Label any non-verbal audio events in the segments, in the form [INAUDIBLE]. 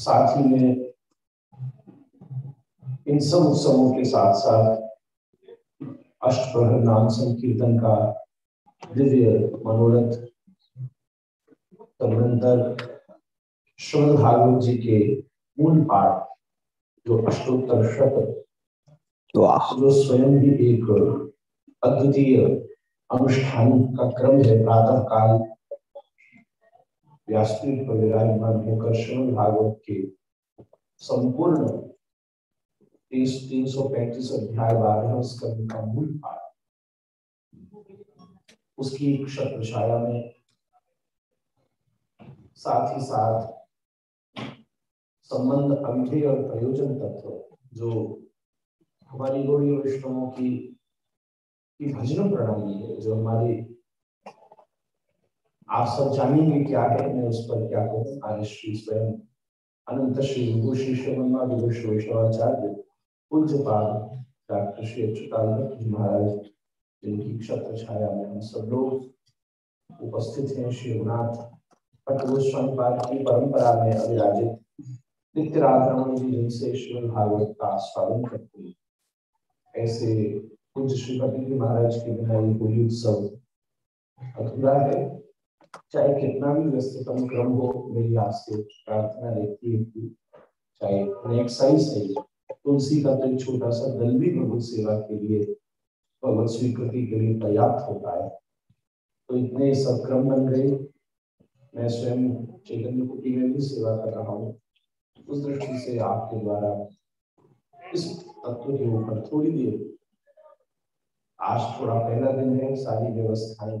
साथ ही में इन सब उत्सवों के साथ साथ अष्टप्रहर नाम संकीर्तन का दिव्य मनोरथ तदनंतर श्रमद भागवत जी के मूल पाठ जो अष्टोत्तर शत जो स्वयं भी एक अद्वितीय अनुष्ठान का क्रम है प्रातः काल विराजमान होकर श्रमद भागवत के संपूर्ण तीन सौ पैंतीस अध्याय, बारह स्कंद का मूल पाठ। उसकी छाया में साथ ही साथ संबंध अभिधेय और प्रयोजन तत्व, जो हमारी गौड़ी वैष्णवों की भजन प्रणाली है, जो हमारी आप सब जानेंगे क्या है मैं उस पर क्या कहूँ आज श्री स्वयं अनंत श्री विभूषी श्रवणमा विभूष वैष्णवाचार्य पूज्यपाद डॉक्टर श्री अच्युतानंद महाराज, जिनकी क्षत्र छाया में हम सब लोग उपस्थित हैं। श्री रघुनाथ भट्ट पाद की परंपरा में अविराजित नित्य राधारमण जी, जिनसे श्रीमद भागवत का आस्वादन करते हैं। ऐसे पूज्य श्रीपति जी महाराज के बिना ये कोई उत्सव अधूरा है। चाहे कितना भी व्यस्ततम क्रम हो, मेरी आपसे प्रार्थना रहती है कि चाहे साइज़ सही तुलसी का तो छोटा सा दल भी भगवत सेवा के लिए भगवत स्वीकृति के लिए पर्याप्त होता है तो इतने सक्रम बन गए। मैं स्वयं चैतन्य कुटी में भी सेवा कर रहा हूँ। उस दृष्टि से आपके द्वारा इस तत्व के ऊपर थोड़ी देर आज थोड़ा पहला दिन है, सारी व्यवस्थाएँ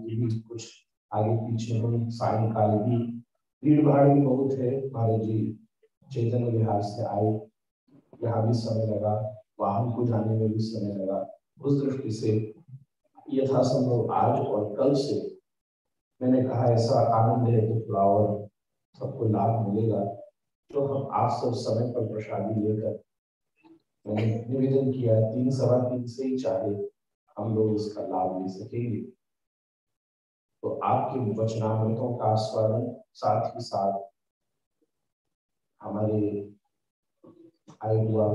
की भी कुछ आगे पीछे हुई सायकाल भी। भीड़ भाड़ भी बहुत है। भारत जी, चैतन्य विहार से आए। यहाँ भी समय लगा। वाहन को जाने में भी समय लगा। उस दृष्टि से यथासंभव आज और कल से मैंने कहा, ऐसा आनंद है कि थोड़ा और सबको लाभ मिलेगा। तो हम आप सब समय पर प्रसादी लेकर मैंने निवेदन किया, तीन सवा तीन से ही चाहे, हम लोग इसका लाभ ले सकेंगे। तो आपके वचनामृतों का आस्वादन साथ ही साथ हमारे आया हुआ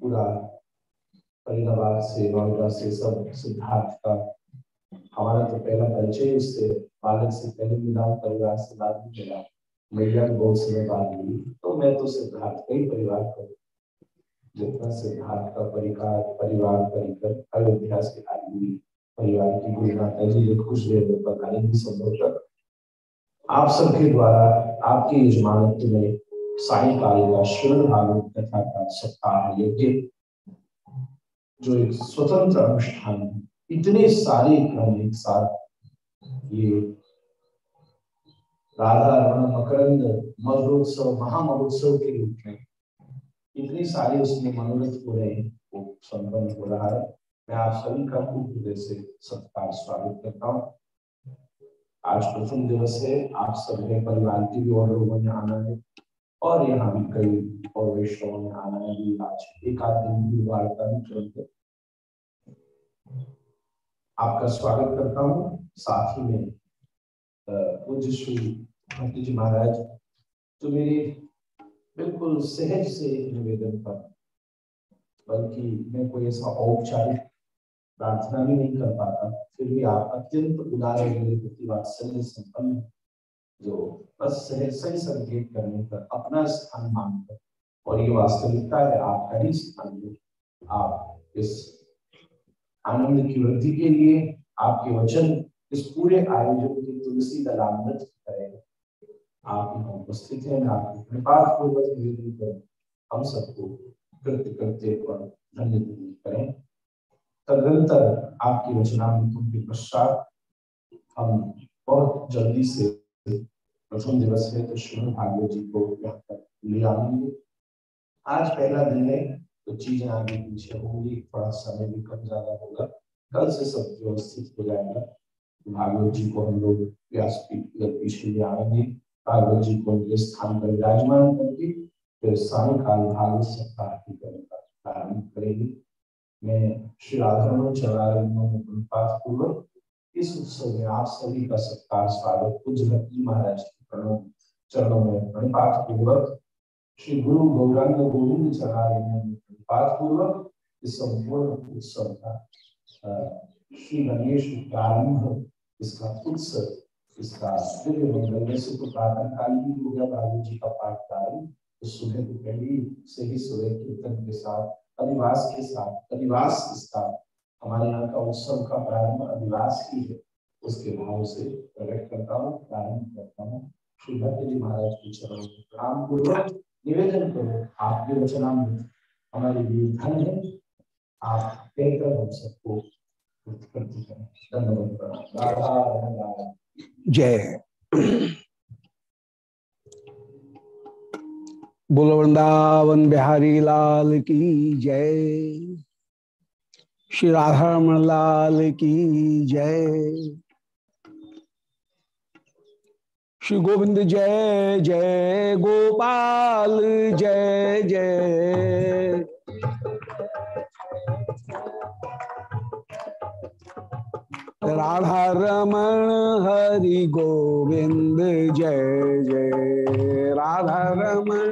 पूरा फरीदाबाद से नोएडा से, सब सिद्धार्थ का हमारा तो पहला परिचय उससे, बालक से पहले मिला, परिवार से बाद में मिला। मैया बहुत समय बाद मिली तो मैं तो सिद्धार्थ का ही परिवार का जितना सिद्धार्थ का परिकार, परिवार, परिकर अयोध्या से आई परिवार की गुरु माता जी जो खुश रहे बताएँगी संभवतः आप सबके द्वारा आपके यजमानत्व में सायकाल का श्रवण भागवत कथा का सप्ताह यज्ञ जो एक स्वतंत्र अनुष्ठान है, इतने सारे क्रम एक साथ ये राधा रण मकरंद मधुरोत्सव महामहोत्सव के रूप में इतने सारे उसमें मनोरथ हो रहे हैं, वो संपन्न हो रहा है। मैं आप सभी का खूब हृदय से सत्कार स्वागत करता हूँ। आज प्रथम दिवस है, आप सब परिवार के भी और लोगों ने आना है, और यहाँ भी कई और वैष्णव ने आना है। भी आज एक आध दिन भी वार्ता भी चलते आपका स्वागत करता हूँ। साथ ही में पूज्य श्री भक्ति जी महाराज तो मेरे बिल्कुल सहज से निवेदन पर, बल्कि मैं कोई ऐसा औपचारिक प्रार्थना भी नहीं कर पाता। फिर भी आप अत्यंत उदार मेरे संपन्न, जो बस सही संकेत करने पर अपना स्थान मानकर, और ये वास्तविकता है, आपका ही स्थान है। आप इस आनंद की वृद्धि के लिए, आपके वचन इस पूरे आयोजन की तुलसी दलामत की तरह आप यहाँ उपस्थित हैं आपकी कृपा पूर्वक निवेदन कर। हम सबको कृत्य करते और धन्य करें। तदनंतर आपके वचनामृतों के पश्चात हम बहुत जल्दी से प्रथम दिवस है तो श्रीमद भागवत जी को ले आएँगे। आज पहला दिन है तो चीज़ें आगे पीछे होंगी, थोड़ा समय भी कम ज़्यादा होगा। कल से सब व्यवस्थित हो जाएगा। भागवत जी को हम लोग व्यासपीठ पीछे ले आएँगे। भागवत जी को उनके स्थान पर विराजमान करके फिर सायकाल भागवत सप्ताह की प्रारंभ करेंगे। मैं श्री राधा चला पूर्वक। इस उत्सव में आप सभी का सत्कार, स्वागत पूज्य भक्ति महाराज की चरणों में प्रणिपात पूर्वक। श्री गुरु गौरांग गोविंद चढ़ा पूर्वक। इस संपूर्ण उत्सव का श्री गणेश प्रारंभ इसका उत्सव, इसका दिव्य मंगल वैसे तो प्रातः काल ही हो गया। बाबू जी का पाठ काल तो सुबह की पहली से ही सुबह कीर्तन के साथ अधिवास के साथ, अधिवास के साथ हमारे यहाँ का उत्सव का प्रारंभ अधिवास ही है। उसके भाव से प्रकट करता हूँ, प्रारंभ करता हूँ। श्री भक्त जी महाराज के चरणों में प्रणाम पूर्वक निवेदन करो, आपके वचनाम हमारे लिए धन है। आप कहकर हम सबको धन्यवाद। जय। बोल वृंदावन बिहारी लाल की जय। श्री राधारमण लाल की जय। श्री गोविंद जय जय गोपाल, जय जय। राधा रमण, हरि गोविंद, जय जय। राधा रमण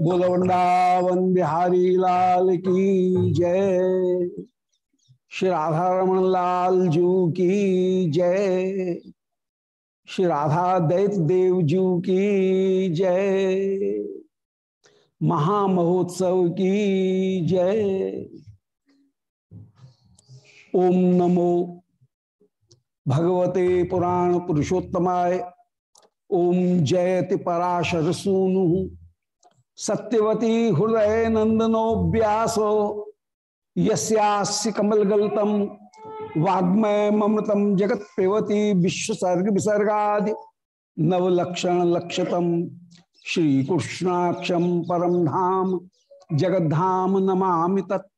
बोल वृंदावन बिहारी लाल की जय। श्री राधा रमन लाल जू की जय। श्री राधा दैत देव जू की जय। महामहोत्सव की जय। ओम नमो भगवते पुराण पुरुषोत्तमाय ओम जयति पराशर सूनु सत्यवती हृदय नंदनो व्यासो यस्यास्य कमलगल्तम वाग्मय ममृतम जगत पेवती विश्वसर्ग विसर्गा नवलक्षण लक्षतम श्री कृष्णाक्षम परम धाम, जगद्धाम नमा तत्।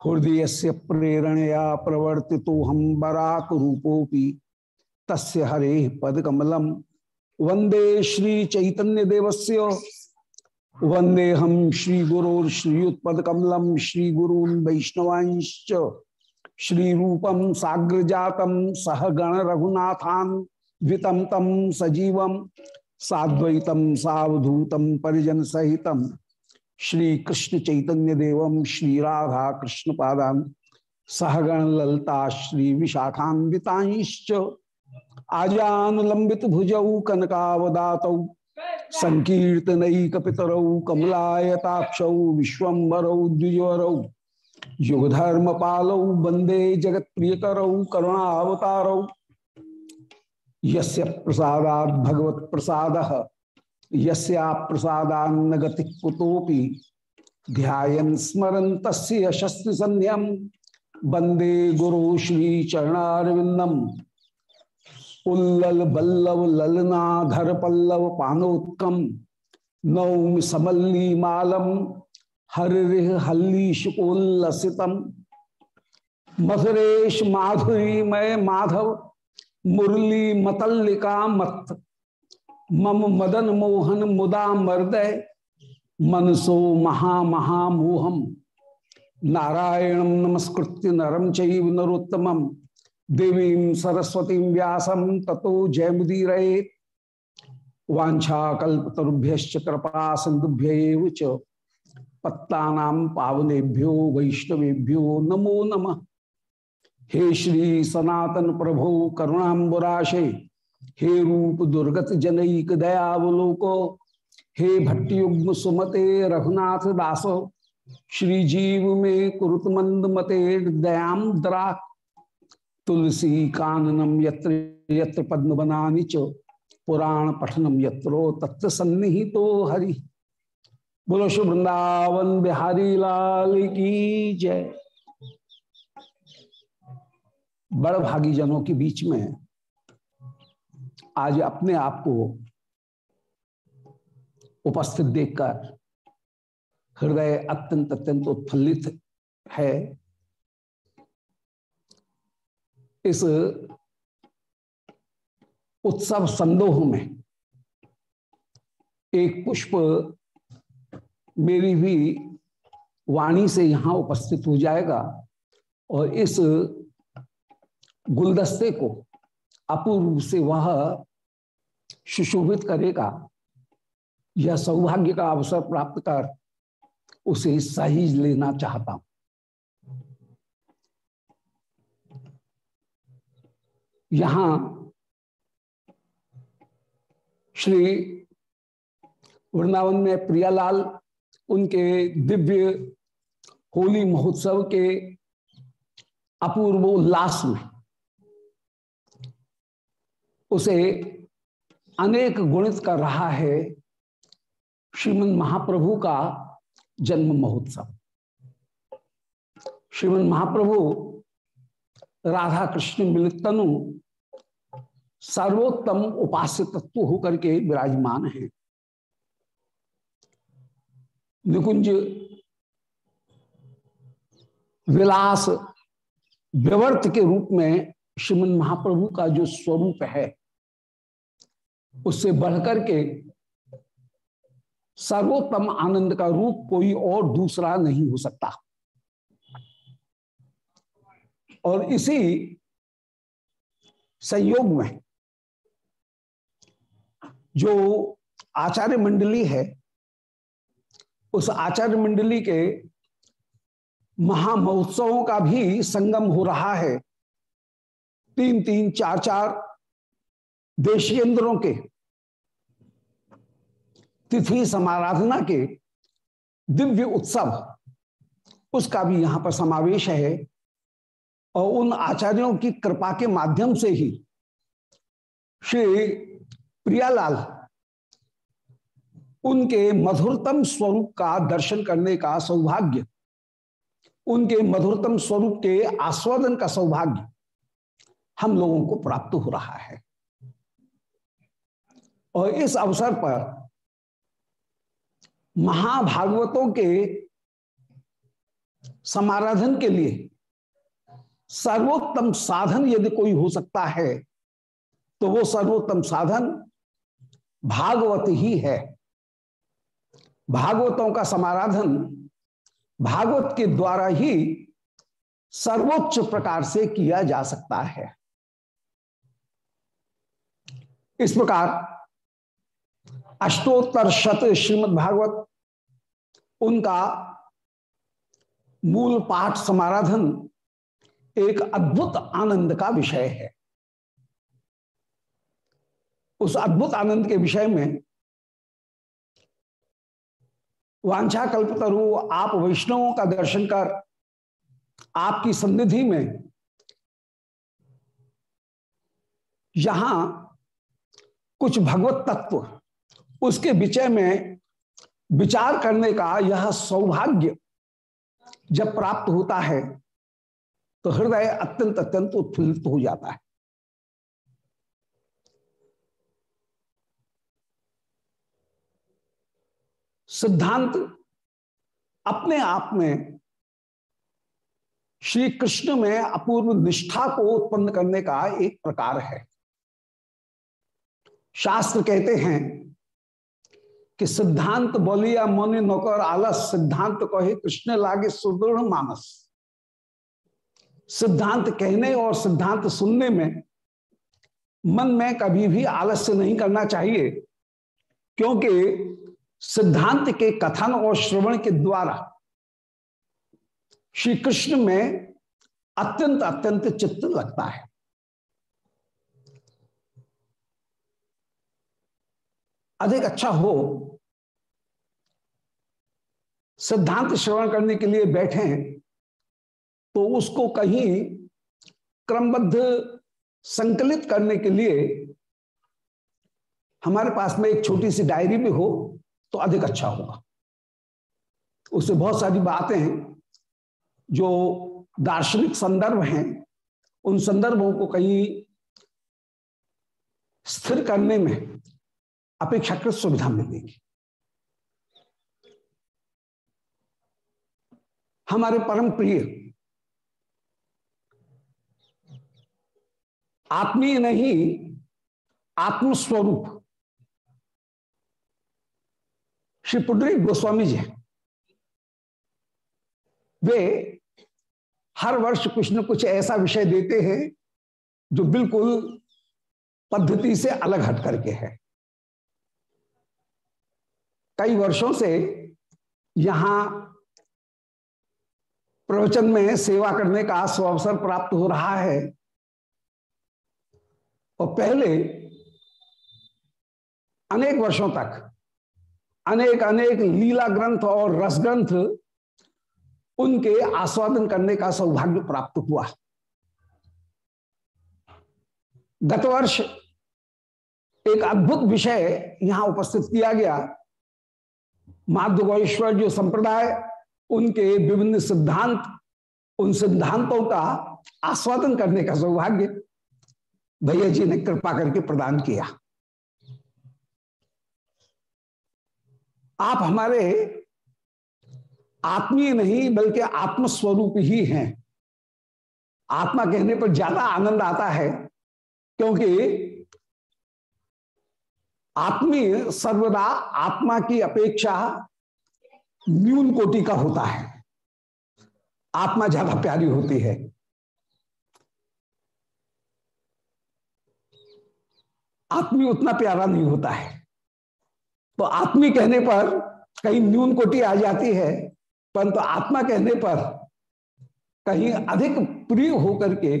हृदय से प्रेरणया प्रवर्ति तो हम बराक रूपोपि तस्य हरे पदकमलम। वंदे श्री चैतन्य देवस्य। वंदे हम श्री गुरोर श्रीयुत्पकमलम श्री गुरून वैष्णवांश्च। श्री रूपम साग्र जातम सह गण रघुनाथान वितम तम सजीवम साद्वैतम सावधूतम परिजन सहितम श्री कृष्ण चैतन्य देवम श्री राधा कृष्ण पादान सहगण ललता, श्री विशाखान्विताश्च। आजान लंबित भुजौ कनकावदातौ संकीर्तनक पितरौ कमलायताक्षौ विश्वम्बरौ द्विजवरौ युगधर्म पालौ वंदे जगत प्रियकरौ करुणावतारौ। यस्य प्रसादात् भगवत प्रसाद यस्या प्रसादान्न गति कुतोपि ध्यान स्मरन तस्य शस्त्र संध्यम वंदे गुरु श्री चरणारविंदम उल्लल बल्लव ललनाधर पल्लव पानोत्कम नौम समल्ली मालम हरिह हल्ली शुकोल्लसितम मधुरेश माधुरी मय माधव, मुरली मतल्लिका मत मम मदन मोहन मुदा मर्दय, मनसो महा महामोहम। नारायण नमस्कृत्य नरम चैव नरोत्तमम। देवी सरस्वती व्यासम ततो जयमुदीर वाछाकुभ्य कृपा सिंधुभ्य पत्ता पावनेभ्यो, वैष्णवेभ्यो, नमो नमः। हे श्री सनातन प्रभु करुणाबुराशे हे रूप दुर्गत जनईक दयावलोको। हे भट्टयुग्म सुमते रघुनाथ दासो श्री जीव में कुरुत मंद मते दयाम द्रा तुलसी काननम यत्र यत्र पद्म बनानी च, पुराण पठनम यत्रो तत्व सन्निहितो तो हरि। बोलो शुभ वृंदावन बिहारी लाल की जय। बड़ भागी जनों के बीच में आज अपने आप को उपस्थित देखकर हृदय अत्यंत अत्यंत उत्फुल्लित है। इस उत्सव संदोह में एक पुष्प मेरी भी वाणी से यहाँ उपस्थित हो जाएगा और इस गुलदस्ते को अपूर्व से वह सुशोभित करेगा। यह सौभाग्य का अवसर प्राप्त कर उसे सही लेना चाहता हूँ। यहाँ श्री वृंदावन में प्रियालाल, उनके दिव्य होली महोत्सव के अपूर्व उल्लास में उसे अनेक गुणित कर रहा है श्रीमद महाप्रभु का जन्म महोत्सव। श्रीमद महाप्रभु राधा कृष्ण मिलित तनु सर्वोत्तम उपास्य तत्व होकर के विराजमान है। निकुंज, विलास विवर्त के रूप में श्रीमन महाप्रभु का जो स्वरूप है, उससे बढ़कर के सर्वोत्तम आनंद का रूप कोई और दूसरा नहीं हो सकता। और इसी संयोग में जो आचार्य मंडली है, उस आचार्य मंडली के महामहोत्सवों का भी संगम हो रहा है। तीन तीन, चार चार देशियंद्रों के, तिथि समाराधना के दिव्य उत्सव, उसका भी यहाँ पर समावेश है। और उन आचार्यों की कृपा के माध्यम से ही श्री प्रियालाल, उनके मधुरतम स्वरूप का दर्शन करने का सौभाग्य, उनके मधुरतम स्वरूप के आस्वादन का सौभाग्य हम लोगों को प्राप्त हो रहा है। और इस अवसर पर महाभागवतों के समाराधन के लिए सर्वोत्तम साधन यदि कोई हो सकता है तो वो सर्वोत्तम साधन भागवत ही है। भागवतों का समाराधन भागवत के द्वारा ही सर्वोच्च प्रकार से किया जा सकता है। इस प्रकार अष्टोत्तर शत श्रीमद भागवत उनका मूल पाठ समाराधन एक अद्भुत आनंद का विषय है। उस अद्भुत आनंद के विषय में वांछा कल्पतरु आप वैष्णवों का दर्शन कर, आपकी सन्निधि में यहाँ कुछ भगवत तत्व, उसके विषय में विचार करने का यह सौभाग्य जब प्राप्त होता है तो हृदय अत्यंत अत्यंत उत्फुल्लित हो जाता है। सिद्धांत अपने आप में श्री कृष्ण में अपूर्व निष्ठा को उत्पन्न करने का एक प्रकार है। शास्त्र कहते हैं कि सिद्धांत बोलिया मोनि नौकर आलस, सिद्धांत कहे कृष्ण लागे सुदृढ़ मानस। सिद्धांत कहने और सिद्धांत सुनने में मन में कभी भी आलस्य नहीं करना चाहिए, क्योंकि सिद्धांत के कथन और श्रवण के द्वारा श्री कृष्ण में अत्यंत अत्यंत चित्त लगता है। अधिक अच्छा हो, सिद्धांत श्रवण करने के लिए बैठे तो उसको कहीं क्रमबद्ध संकलित करने के लिए हमारे पास में एक छोटी सी डायरी भी हो तो अधिक अच्छा होगा। उससे बहुत सारी बातें हैं जो दार्शनिक संदर्भ हैं। उन संदर्भों को कहीं स्थिर करने में अपेक्षाकृत सुविधा मिलेगी। हमारे परम प्रिय, आत्मीय नहीं, आत्मस्वरूप श्री पुंडरी गोस्वामी जी वे हर वर्ष कुछ न कुछ ऐसा विषय देते हैं जो बिल्कुल पद्धति से अलग हट करके है। कई वर्षों से यहाँ प्रवचन में सेवा करने का अवसर प्राप्त हो रहा है और पहले अनेक वर्षों तक अनेक अनेक लीला ग्रंथ और रस ग्रंथ उनके आस्वादन करने का सौभाग्य प्राप्त हुआ। गत वर्ष एक अद्भुत विषय यहाँ उपस्थित किया गया। माधवेश्वर जो संप्रदाय, उनके विभिन्न सिद्धांत, उन सिद्धांतों का आस्वादन करने का सौभाग्य भैया जी ने कृपा करके प्रदान किया। आप हमारे आत्मीय नहीं, बल्कि आत्मस्वरूप ही हैं। आत्मा कहने पर ज़्यादा आनंद आता है, क्योंकि आत्मीय सर्वदा आत्मा की अपेक्षा न्यून कोटि का होता है। आत्मा ज़्यादा प्यारी होती है। आत्मी उतना प्यारा नहीं होता है। तो आत्मी कहने पर कहीं न्यून कोटि आ जाती है, परंतु तो आत्मा कहने पर कहीं अधिक प्रिय होकर के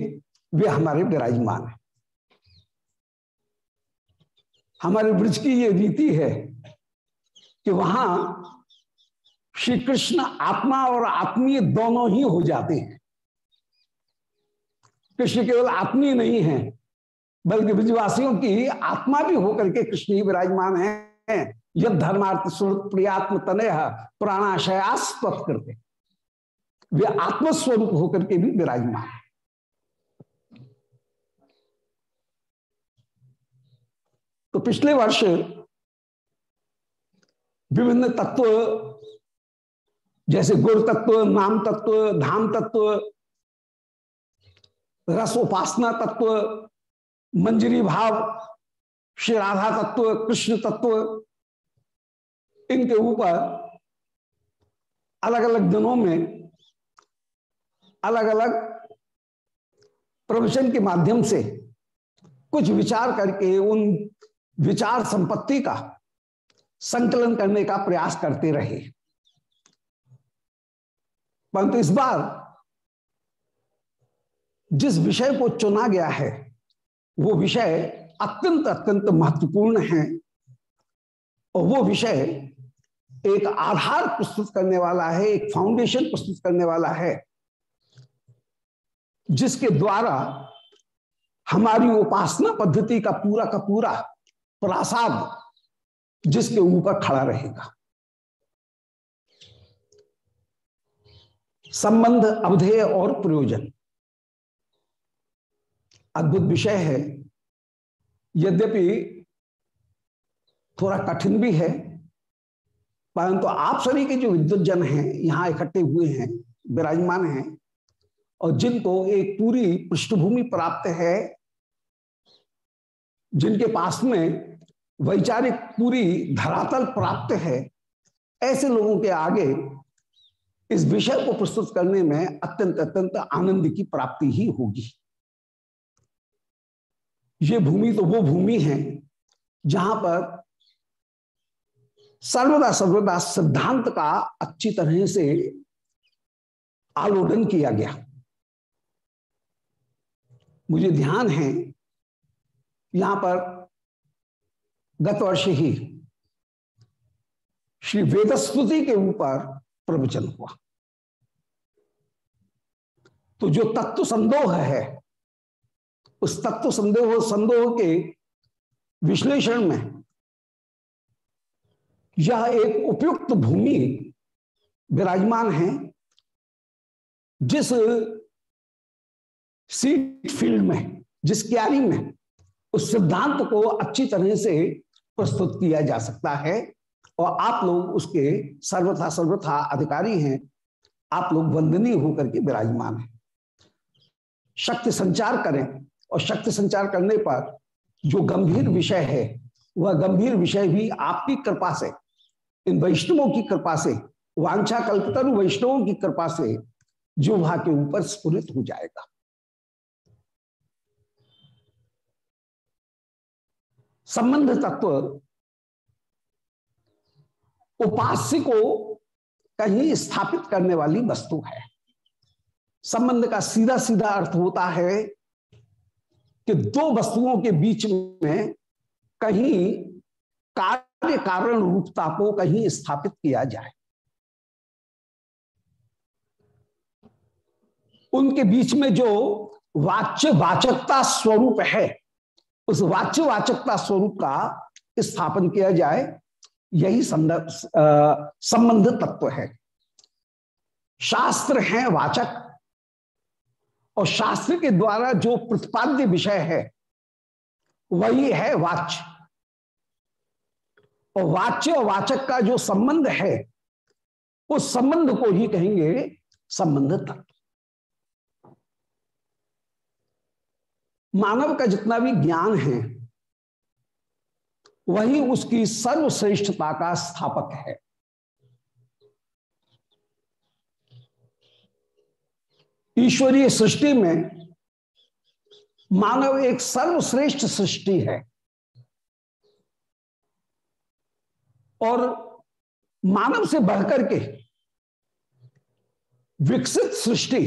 वे हमारे विराजमान है। हमारे ब्रज की ये रीति है कि वहाँ श्री कृष्ण आत्मा और आत्मीय दोनों ही हो जाते हैं। कृष्ण केवल आत्मीय नहीं है, बल्कि ब्रजवासियों की आत्मा भी होकर के कृष्ण ही विराजमान है। यद धर्मार्थ स्वरूप प्रियात्म तनय प्राणाशयास्पद करते। वे आत्मस्वरूप होकर के भी विराजमान तो पिछले वर्ष विभिन्न तत्व, जैसे गुण तत्व, नाम तत्व, धाम तत्व, रस उपासना तत्व, मंजरी भाव, श्री राधा तत्व, कृष्ण तत्व इनके ऊपर अलग अलग दिनों में अलग अलग प्रवचन के माध्यम से कुछ विचार करके उन विचार संपत्ति का संकलन करने का प्रयास करते रहे। परंतु इस बार जिस विषय को चुना गया है, वो विषय अत्यंत अत्यंत महत्वपूर्ण है और वो विषय एक आधार प्रस्तुत करने वाला है, एक फाउंडेशन प्रस्तुत करने वाला है, जिसके द्वारा हमारी उपासना पद्धति का पूरा का पूरा प्रासाद जिसके ऊपर खड़ा रहेगा। संबंध, अवधेय और प्रयोजन। अद्भुत विषय है। यद्यपि थोड़ा कठिन भी है परंतु आप सभी के जो विद्युत जन हैं, यहाँ इकट्ठे हुए हैं, विराजमान हैं, और जिनको एक पूरी पृष्ठभूमि प्राप्त है, जिनके पास में वैचारिक पूरी धरातल प्राप्त है, ऐसे लोगों के आगे इस विषय को प्रस्तुत करने में अत्यंत अत्यंत आनंद की प्राप्ति ही होगी। ये भूमि तो वो भूमि है, जहाँ पर सर्वदा सर्वदा सिद्धांत का अच्छी तरह से आलोडन किया गया। मुझे ध्यान है, यहाँ पर गत वर्ष ही श्री वेदस्तुति के ऊपर प्रवचन हुआ। तो जो तत्व संदोह है, उस तत्व संदेह, संदोह के विश्लेषण में यह एक उपयुक्त भूमि विराजमान है, जिस सीट फ़ील्ड में, जिस क्यारी में, उस सिद्धांत को अच्छी तरह से प्रस्तुत किया जा सकता है। और आप लोग उसके सर्वथा सर्वथा अधिकारी हैं। आप लोग वंदनीय होकर के विराजमान हैं। शक्ति संचार करें। और शक्ति संचार करने पर जो गंभीर विषय है, वह गंभीर विषय भी आपकी कृपा से इन वैष्णवों की कृपा से, वांछा कल्पतरु वैष्णवों की कृपा से जो वहाँ के ऊपर स्फुरित हो जाएगा। संबंध तत्व उपास्य को कहीं स्थापित करने वाली वस्तु है। संबंध का सीधा सीधा अर्थ होता है कि दो वस्तुओं के बीच में कहीं कार्य कारण रूपता को कहीं स्थापित किया जाए। उनके बीच में जो वाच्य वाचकता स्वरूप है, उस वाच्य वाचकता स्वरूप का स्थापन किया जाए, यही संबंध तत्व है। शास्त्र है वाचक, और शास्त्र के द्वारा जो प्रतिपाद्य विषय है, वही है वाच्य। और वाच्य वाचक का जो संबंध है, उस संबंध को ही कहेंगे संबंध तत्व। मानव का जितना भी ज्ञान है, वही उसकी सर्वश्रेष्ठता का स्थापक है। ईश्वरीय सृष्टि में मानव एक सर्वश्रेष्ठ सृष्टि है। और मानव से बढ़कर के विकसित सृष्टि,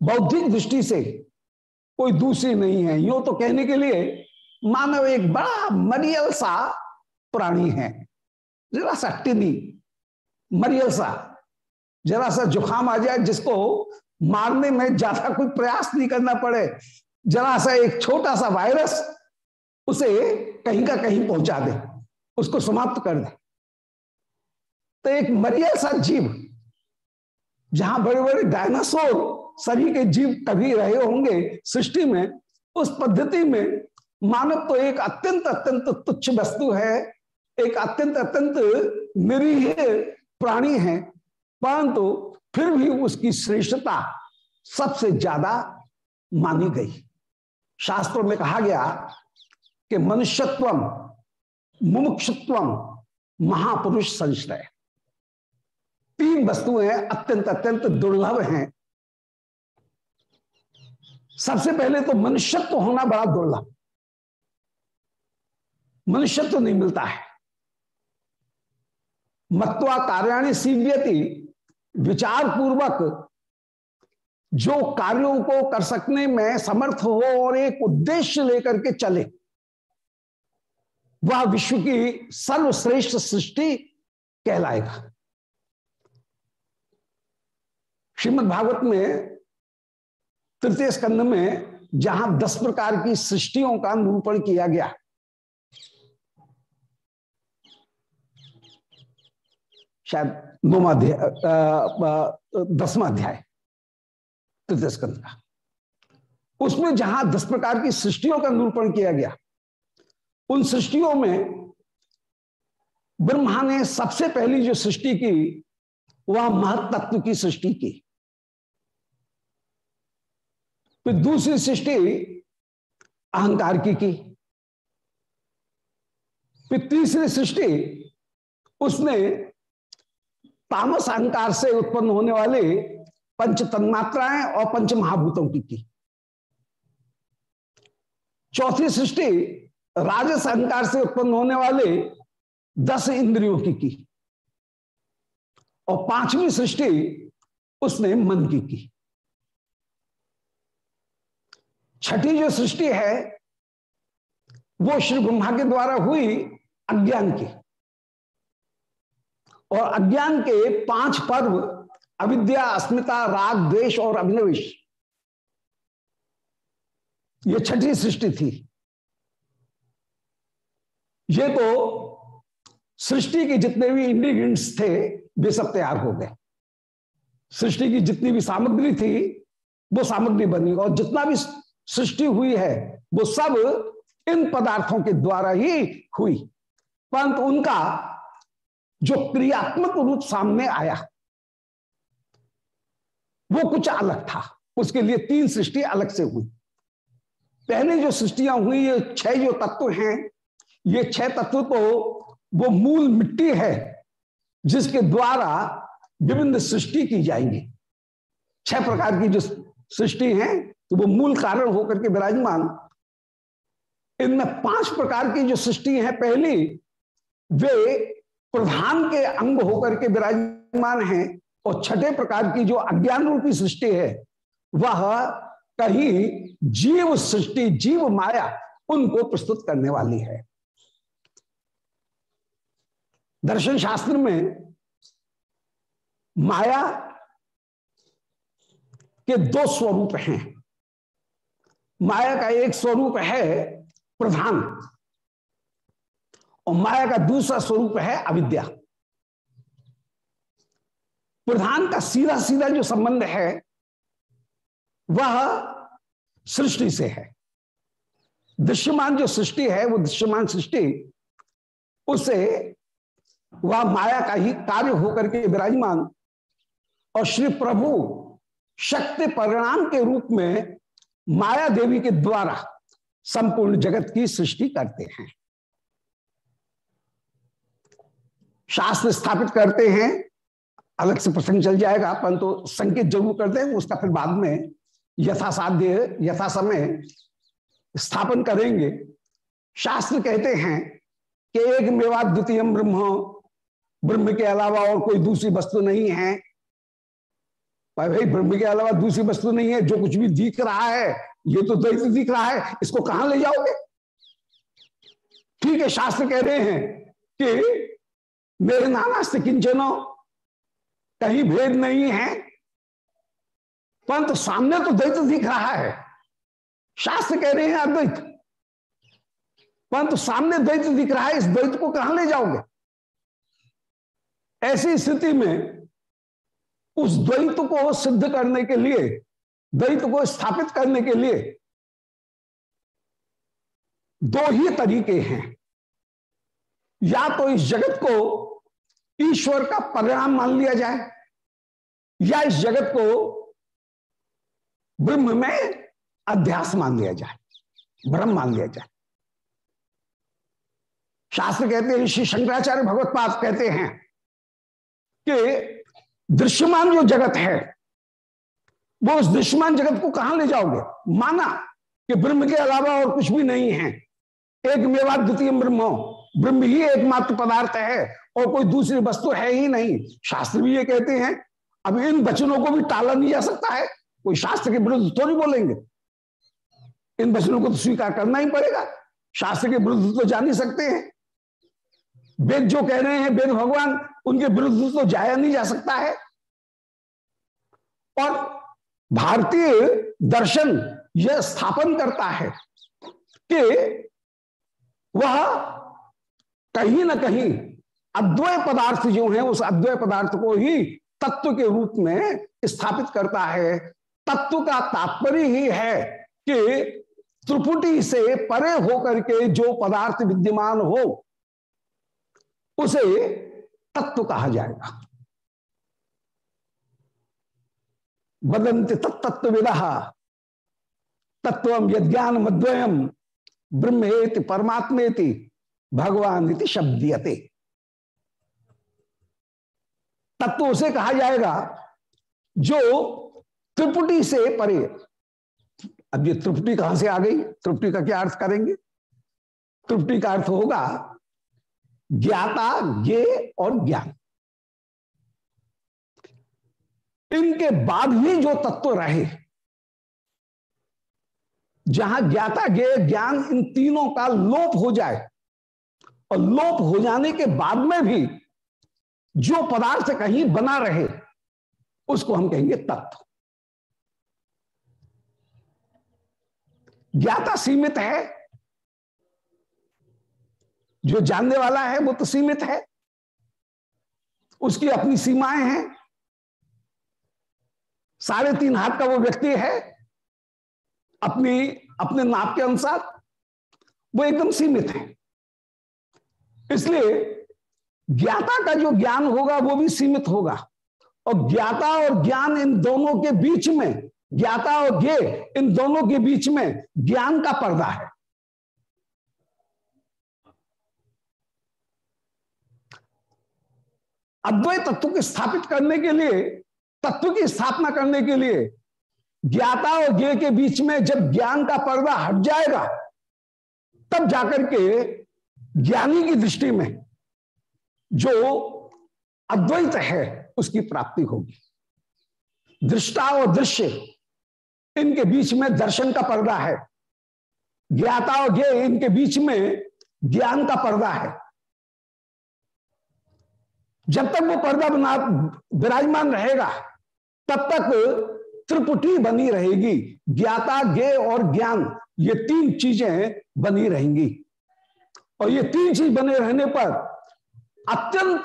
बौद्धिक दृष्टि से कोई दूसरी नहीं है। यो तो कहने के लिए मानव एक बड़ा मरियल सा प्राणी है। जरा सा टिनी, मरियल सा, जरा सा जुखाम आ जाए जिसको मारने में ज़्यादा कोई प्रयास नहीं करना पड़े। जरा सा एक छोटा सा वायरस उसे कहीं का कहीं पहुँचा दे। उसको समाप्त कर दे। तो एक मरिया सा जीव, जहाँ बड़े बड़े डायनासोर सभी के जीव कभी रहे होंगे सृष्टि में, उस पद्धति में मानव तो एक अत्यंत अत्यंत तुच्छ वस्तु है, एक अत्यंत अत्यंत निरीह प्राणी है, परंतु तो फिर भी उसकी श्रेष्ठता सबसे ज़्यादा मानी गई। शास्त्रों में कहा गया कि मनुष्यत्व मुमुक्षुत्व महापुरुष संश्रय। तीन वस्तुएँ अत्यंत अत्यंत दुर्लभ हैं। सबसे पहले तो मनुष्यत्व होना बड़ा दुर्लभ। मनुष्यत्व नहीं मिलता है। मत्वा कार्याणी सीव्यति विचार पूर्वक जो कार्यों को कर सकने में समर्थ हो और एक उद्देश्य लेकर के चले। वह विश्व की सर्वश्रेष्ठ सृष्टि कहलाएगा। श्रीमद् भागवत में तृतीय स्कंध में जहाँ दस प्रकार की सृष्टियों का निरूपण किया गया। शायद नौवा अध्याय दसवा अध्याय, तृतीय स्कंध का। उसमें जहाँ दस प्रकार की सृष्टियों का निरूपण किया गया उन सृष्टियों में ब्रह्मा ने सबसे पहली जो सृष्टि की, वह महत्त्व की सृष्टि की। फिर दूसरी सृष्टि अहंकार की की। फिर तीसरी सृष्टि उसने तामस अहंकार से उत्पन्न होने वाले पंच तन्मात्राएँ और पंच महाभूतों की की। चौथी सृष्टि राजस अहंकार से उत्पन्न होने वाले दस इंद्रियों की की। और पांचवी सृष्टि उसने मन की की। छठी जो सृष्टि है, वो श्री ब्रह्मा के द्वारा हुई अज्ञान की। और अज्ञान के पाँच पर्व, अविद्या, अस्मिता, राग, द्वेष और अभिनवेश, ये छठी सृष्टि थी। ये तो सृष्टि के जितने भी इंग्रीडियंट्स थे, वे सब तैयार हो गए। सृष्टि की जितनी भी सामग्री थी, वो सामग्री बनी और जितना भी सृष्टि हुई है, वो सब इन पदार्थों के द्वारा ही हुई। परंतु उनका जो क्रियात्मक रूप सामने आया, वो कुछ अलग था। उसके लिए तीन सृष्टि अलग से हुई। पहले जो सृष्टियाँ हुई, ये छह जो तत्व हैं ये छह तत्व तो वो मूल मिट्टी है जिसके द्वारा विभिन्न सृष्टि की जाएँगी। छह प्रकार की जो सृष्टि है तो वो मूल कारण होकर के विराजमान। इनमें पाँच प्रकार की जो सृष्टि है, पहली, वे प्रधान के अंग होकर के विराजमान हैं, और छठे प्रकार की जो अज्ञान रूपी सृष्टि है, वह कहीं जीव सृष्टि, जीव माया, उनको प्रस्तुत करने वाली है। दर्शन शास्त्र में माया के दो स्वरूप हैं। माया का एक स्वरूप है प्रधान और माया का दूसरा स्वरूप है अविद्या। प्रधान का सीधा सीधा जो संबंध है, वह सृष्टि से है। दृश्यमान जो सृष्टि है, वो दृश्यमान सृष्टि, उसे वह माया का ही कार्य होकर के विराजमान। और श्री प्रभु शक्ति परिणाम के रूप में माया देवी के द्वारा संपूर्ण जगत की सृष्टि करते हैं। शास्त्र स्थापित करते हैं। अलग से प्रसंग चल जाएगा, परंतु तो संकेत ज़रूर करते हैं, उसका फिर बाद में यथासाध्य यथा समय स्थापन करेंगे। शास्त्र कहते हैं कि एक मेवा द्वितीय ब्रह्म ब्रह्म के अलावा और कोई दूसरी वस्तु नहीं है? भाई भाई, ब्रह्म के अलावा दूसरी वस्तु नहीं है, जो कुछ भी दिख रहा है, ये तो द्वैत दिख रहा है, इसको कहाँ ले जाओगे? ठीक है, शास्त्र कह रहे हैं कि मेरे नानास्ते किंचनो कहीं भेद नहीं है? परंतु सामने तो द्वैत दिख रहा है। शास्त्र कह रहे हैं अद्वैत परंतु सामने द्वैत दिख रहा है, इस द्वैत को कहाँ ले जाओगे? ऐसी स्थिति में उस द्वैत को सिद्ध करने के लिए, द्वैत को स्थापित करने के लिए दो ही तरीके हैं। या तो इस जगत को ईश्वर का परिणाम मान लिया जाए, या इस जगत को ब्रह्म में अध्यास मान लिया जाए, ब्रह्म मान लिया जाए। शास्त्र कहते हैं श्री शंकराचार्य भगवत पाद कहते हैं कि दृश्यमान जो जगत है, वो उस दृश्यमान जगत को कहाँ ले जाओगे? माना कि ब्रह्म के अलावा और कुछ भी नहीं है। एक मेवा द्वितीय ब्रह्म ब्रह्म ही एकमात्र पदार्थ है और कोई दूसरी वस्तु है ही नहीं। शास्त्र भी ये कहते हैं, अब इन वचनों को भी टाला नहीं जा सकता है। कोई शास्त्र के विरुद्ध थोड़ी बोलेंगे। इन वचनों को तो स्वीकार करना ही पड़ेगा। शास्त्र के विरुद्ध तो जान ही सकते हैं। वेद जो कह रहे हैं, वेद भगवान उनके विरुद्ध तो जाया नहीं जा सकता है। और भारतीय दर्शन यह स्थापन करता है कि वह कहीं ना कहीं अद्वय पदार्थ जो है, उस अद्वय पदार्थ को ही तत्व के रूप में स्थापित करता है। तत्व का तात्पर्य ही है कि त्रिपुटी से परे होकर के जो पदार्थ विद्यमान हो, उसे तत्व कहा जाएगा। बदंत तत्व विदा तत्व यज्ञान मद्वयम ब्रह्मेति परमात्मेति भगवान इति शब्दीयते। तत्व उसे कहा जाएगा, जो त्रिपुटी से परे, अब ये त्रिपुटी कहाँ से आ गई? त्रिपुटी का क्या अर्थ करेंगे? त्रिपुटी का अर्थ होगा ज्ञाता, ज्ञे और ज्ञान। इनके बाद ही जो तत्व रहे, जहाँ ज्ञाता, ज्ञ, ज्ञान इन तीनों का लोप हो जाए, और लोप हो जाने के बाद में भी जो पदार्थ कहीं बना रहे, उसको हम कहेंगे तत्व। ज्ञाता सीमित है जो जानने वाला है वो तो सीमित है। उसकी अपनी सीमाएँ हैं। साढ़े तीन हाथ का वो व्यक्ति है, अपनी, अपने नाप के अनुसार। वो एकदम सीमित है। इसलिए ज्ञाता का जो ज्ञान होगा, वो भी सीमित होगा। और ज्ञाता और ज्ञान इन दोनों के बीच में, ज्ञाता और ज्ञे इन दोनों के बीच में ज्ञान का पर्दा है। अद्वैत तत्व को स्थापित करने के लिए, तत्व की स्थापना करने के लिए, ज्ञाता और ज्ञ के बीच में जब ज्ञान का पर्दा हट जाएगा, तब जाकर के ज्ञानी की दृष्टि में जो अद्वैत है, उसकी प्राप्ति होगी। दृष्टा और दृश्य, इनके बीच में दर्शन का पर्दा है। ज्ञाता और ज्ञ इनके बीच में ज्ञान का पर्दा है। जब तक वो पर्दा बना, विराजमान रहेगा, तब तक त्रिपुटी बनी रहेगी। ज्ञाता ज्ञ और ज्ञान, ये तीन चीज़ें बनी रहेंगी। और ये तीन चीज़ बने रहने पर अत्यंत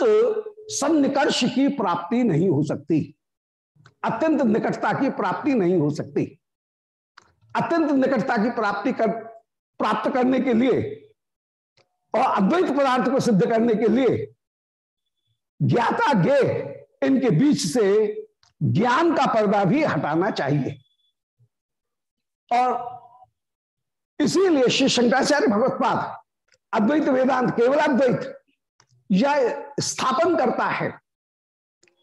सन्निकर्ष की प्राप्ति नहीं हो सकती। अत्यंत निकटता की प्राप्ति नहीं हो सकती। अत्यंत निकटता की प्राप्ति कर, प्राप्त करने के लिए और अद्वैत पदार्थ को सिद्ध करने के लिए ज्ञाता ज्ञ, इनके बीच से ज्ञान का पर्दा भी हटाना चाहिए। और इसीलिए श्री शंकराचार्य भगवत्पाद अद्वैत वेदांत, केवल अद्वैत, यह स्थापन करता है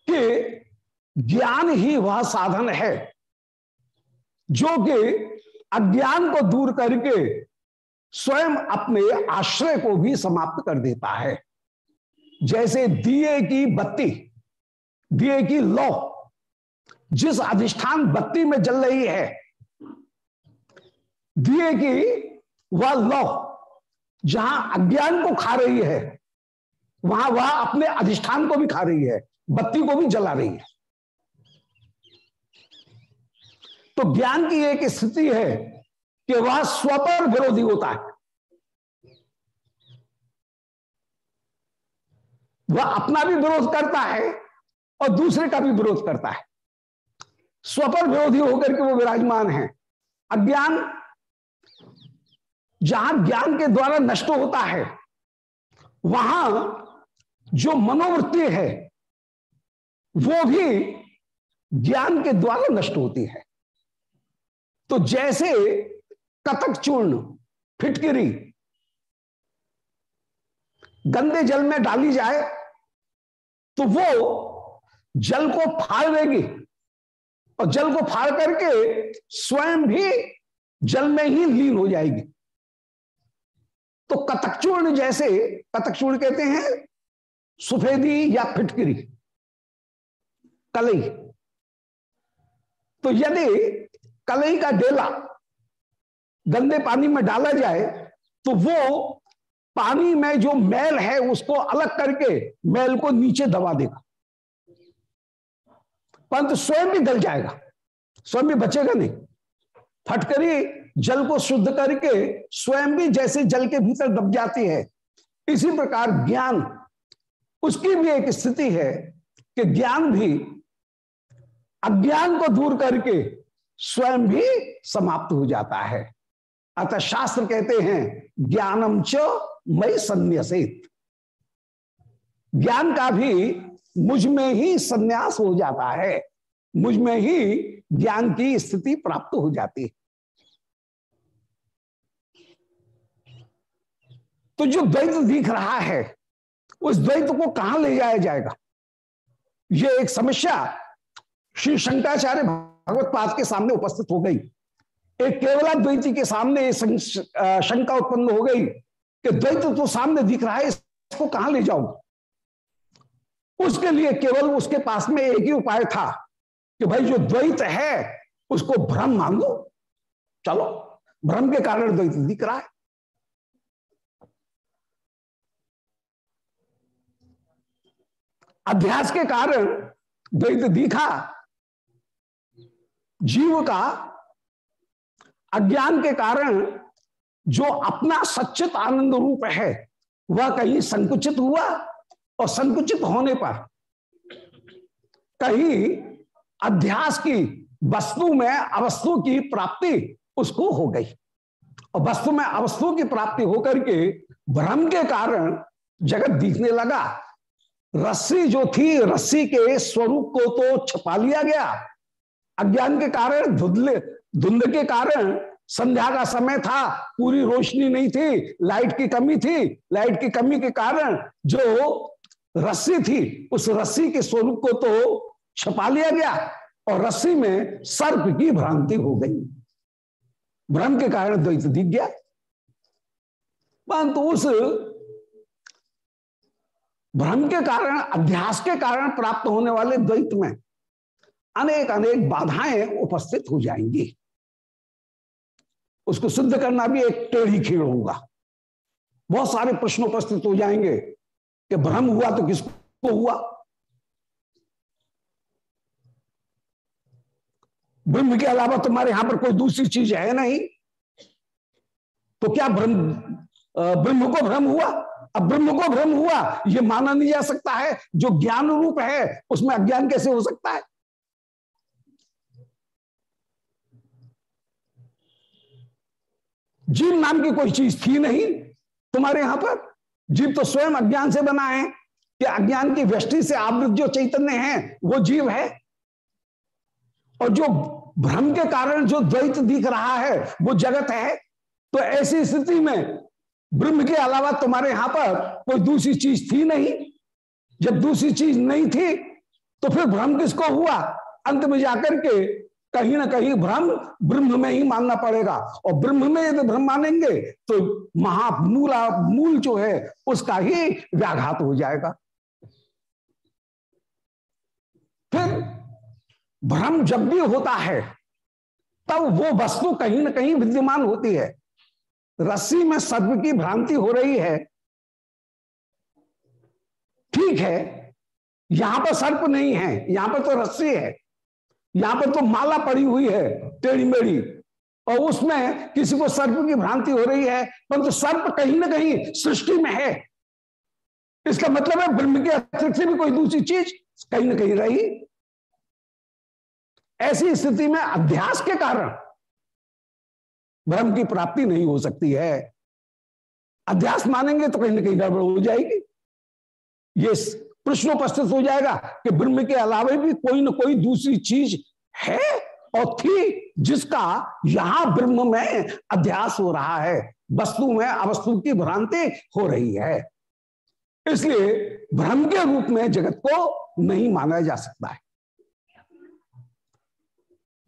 कि ज्ञान ही वह साधन है, जो कि अज्ञान को दूर करके स्वयं अपने आश्रय को भी समाप्त कर देता है। जैसे दिए की बत्ती, दिए की लौ, जिस अधिष्ठान बत्ती में जल रही है, दिए की वह लौ, जहाँ अज्ञान को खा रही है, वहाँ वह अपने अधिष्ठान को भी खा रही है, बत्ती को भी जला रही है। तो ज्ञान की एक स्थिति है कि वह स्वपर विरोधी होता है। वह अपना भी विरोध करता है और दूसरे का भी विरोध करता है। स्वपर विरोधी होकर के वो विराजमान है। अज्ञान, जहाँ ज्ञान के द्वारा नष्ट होता है, वहाँ जो मनोवृत्ति है, वो भी ज्ञान के द्वारा नष्ट होती है। तो जैसे कतक चूर्ण, फिटकिरी, गंदे जल में डाली जाए तो वो जल को फाड़ देगी और जल को फाड़ करके स्वयं भी जल में ही लीन हो जाएगी। तो कतकचूर्ण जैसे कतकचूर्ण कहते हैं, सुफेदी या फिटकरी, कलई। तो यदि कलई का डेला गंदे पानी में डाला जाए तो वो पानी में जो मैल है उसको अलग करके मैल को नीचे दबा देगा। परंतु स्वयं भी गल जाएगा। स्वयं भी बचेगा नहीं। फटकरी जल को शुद्ध करके स्वयं भी जैसे जल के भीतर दब जाती है, इसी प्रकार ज्ञान, उसकी भी एक स्थिति है कि ज्ञान भी अज्ञान को दूर करके स्वयं भी समाप्त हो जाता है। अतः शास्त्र कहते हैं, ज्ञानम च मई संन्यासित ज्ञान का भी मुझमें ही संन्यास हो जाता है। मुझमें ही ज्ञान की स्थिति प्राप्त हो जाती है। तो जो द्वैत दिख रहा है, उस द्वैत को कहाँ ले जाया जाएगा? ये एक समस्या श्री शंकराचार्य भगवत पाद के सामने उपस्थित हो गई। एक केवला द्वैती के सामने शंका उत्पन्न हो गई। कि द्वैत तो सामने दिख रहा है, इसको कहाँ ले जाऊँ? उसके लिए केवल उसके पास में एक ही उपाय था कि भाई जो द्वैत है, उसको भ्रम मान लो। चलो, भ्रम के कारण द्वैत दिख रहा है। अध्यास के कारण द्वैत दिखा। जीव का अज्ञान के कारण जो अपना सच्चित आनंद रूप है, वह कहीं संकुचित हुआ और संकुचित होने पर कहीं अध्यास की वस्तु में अवस्तु की प्राप्ति उसको हो गई। और वस्तु में अवस्तु की प्राप्ति होकर के भ्रम के कारण जगत दिखने लगा। रस्सी जो थी, रस्सी के स्वरूप को तो छपा लिया गया। अज्ञान के कारण, धुंधले धुंध के कारण संध्या का समय था, पूरी रोशनी नहीं थी, लाइट की कमी थी। लाइट की कमी के कारण जो रस्सी थी, उस रस्सी के स्वरूप को तो छपा लिया गया और रस्सी में सर्प की भ्रांति हो गई। भ्रम के कारण द्वैत दिख गया। परंतु उस भ्रम के कारण, अध्यास के कारण प्राप्त होने वाले द्वैत में अनेक अनेक बाधाएँ उपस्थित हो जाएँगी। उसको सिद्ध करना भी एक टेढ़ी खेल होगा। बहुत सारे प्रश्न उपस्थित हो जाएँगे कि भ्रम हुआ तो किसको हुआ? ब्रह्म के अलावा तुम्हारे यहाँ पर कोई दूसरी चीज़ है नहीं। तो क्या ब्रह्म ब्रह्म को भ्रम हुआ? अब ब्रह्म को भ्रम हुआ यह माना नहीं जा सकता है। जो ज्ञान रूप है, उसमें अज्ञान कैसे हो सकता है? जीव नाम की कोई चीज़ थी नहीं। तुम्हारे यहाँ पर जीव तो स्वयं अज्ञान से बना है कि अज्ञान की वृष्टि से आवृत जो चैतन्य है, वो जीव है। और जो भ्रम के कारण जो द्वैत दिख रहा है, वो जगत है। तो ऐसी स्थिति में ब्रह्म के अलावा तुम्हारे यहाँ पर कोई दूसरी चीज़ थी नहीं। जब दूसरी चीज़ नहीं थी तो फिर भ्रम किसको हुआ? अंत में जाकर के कहीं ना कहीं भ्रम ब्रह्म में ही मानना पड़ेगा। और ब्रह्म में यदि भ्रम मानेंगे तो महामूला मूल जो है, उसका ही व्याघात हो जाएगा। फिर भ्रम जब भी होता है, तब वो वस्तु कहीं ना कहीं विद्यमान होती है। रस्सी में सर्प की भ्रांति हो रही है। ठीक है, यहाँ पर सर्प नहीं है, यहाँ पर तो रस्सी है। यहाँ पर तो माला पड़ी हुई है टेढ़ी मेढ़ी, और उसमें किसी को सर्प की भ्रांति हो रही है, परंतु तो सर्प कहीं ना कहीं सृष्टि में है। इसका मतलब है ब्रह्म के अतिरिक्त भी कोई दूसरी चीज़ कहीं ना कहीं रही। ऐसी स्थिति में अध्यास के कारण भ्रम की प्राप्ति नहीं हो सकती है। अध्यास मानेंगे तो कहीं ना कहीं गड़बड़ हो जाएगी। ये प्रश्न उपस्थित हो जाएगा कि ब्रह्म के अलावा भी कोई ना कोई दूसरी चीज़ है और थी जिसका यहाँ ब्रह्म में अध्यास हो रहा है, वस्तु में, अवस्तु की भ्रांति हो रही है। इसलिए भ्रम के रूप में जगत को नहीं माना जा सकता है।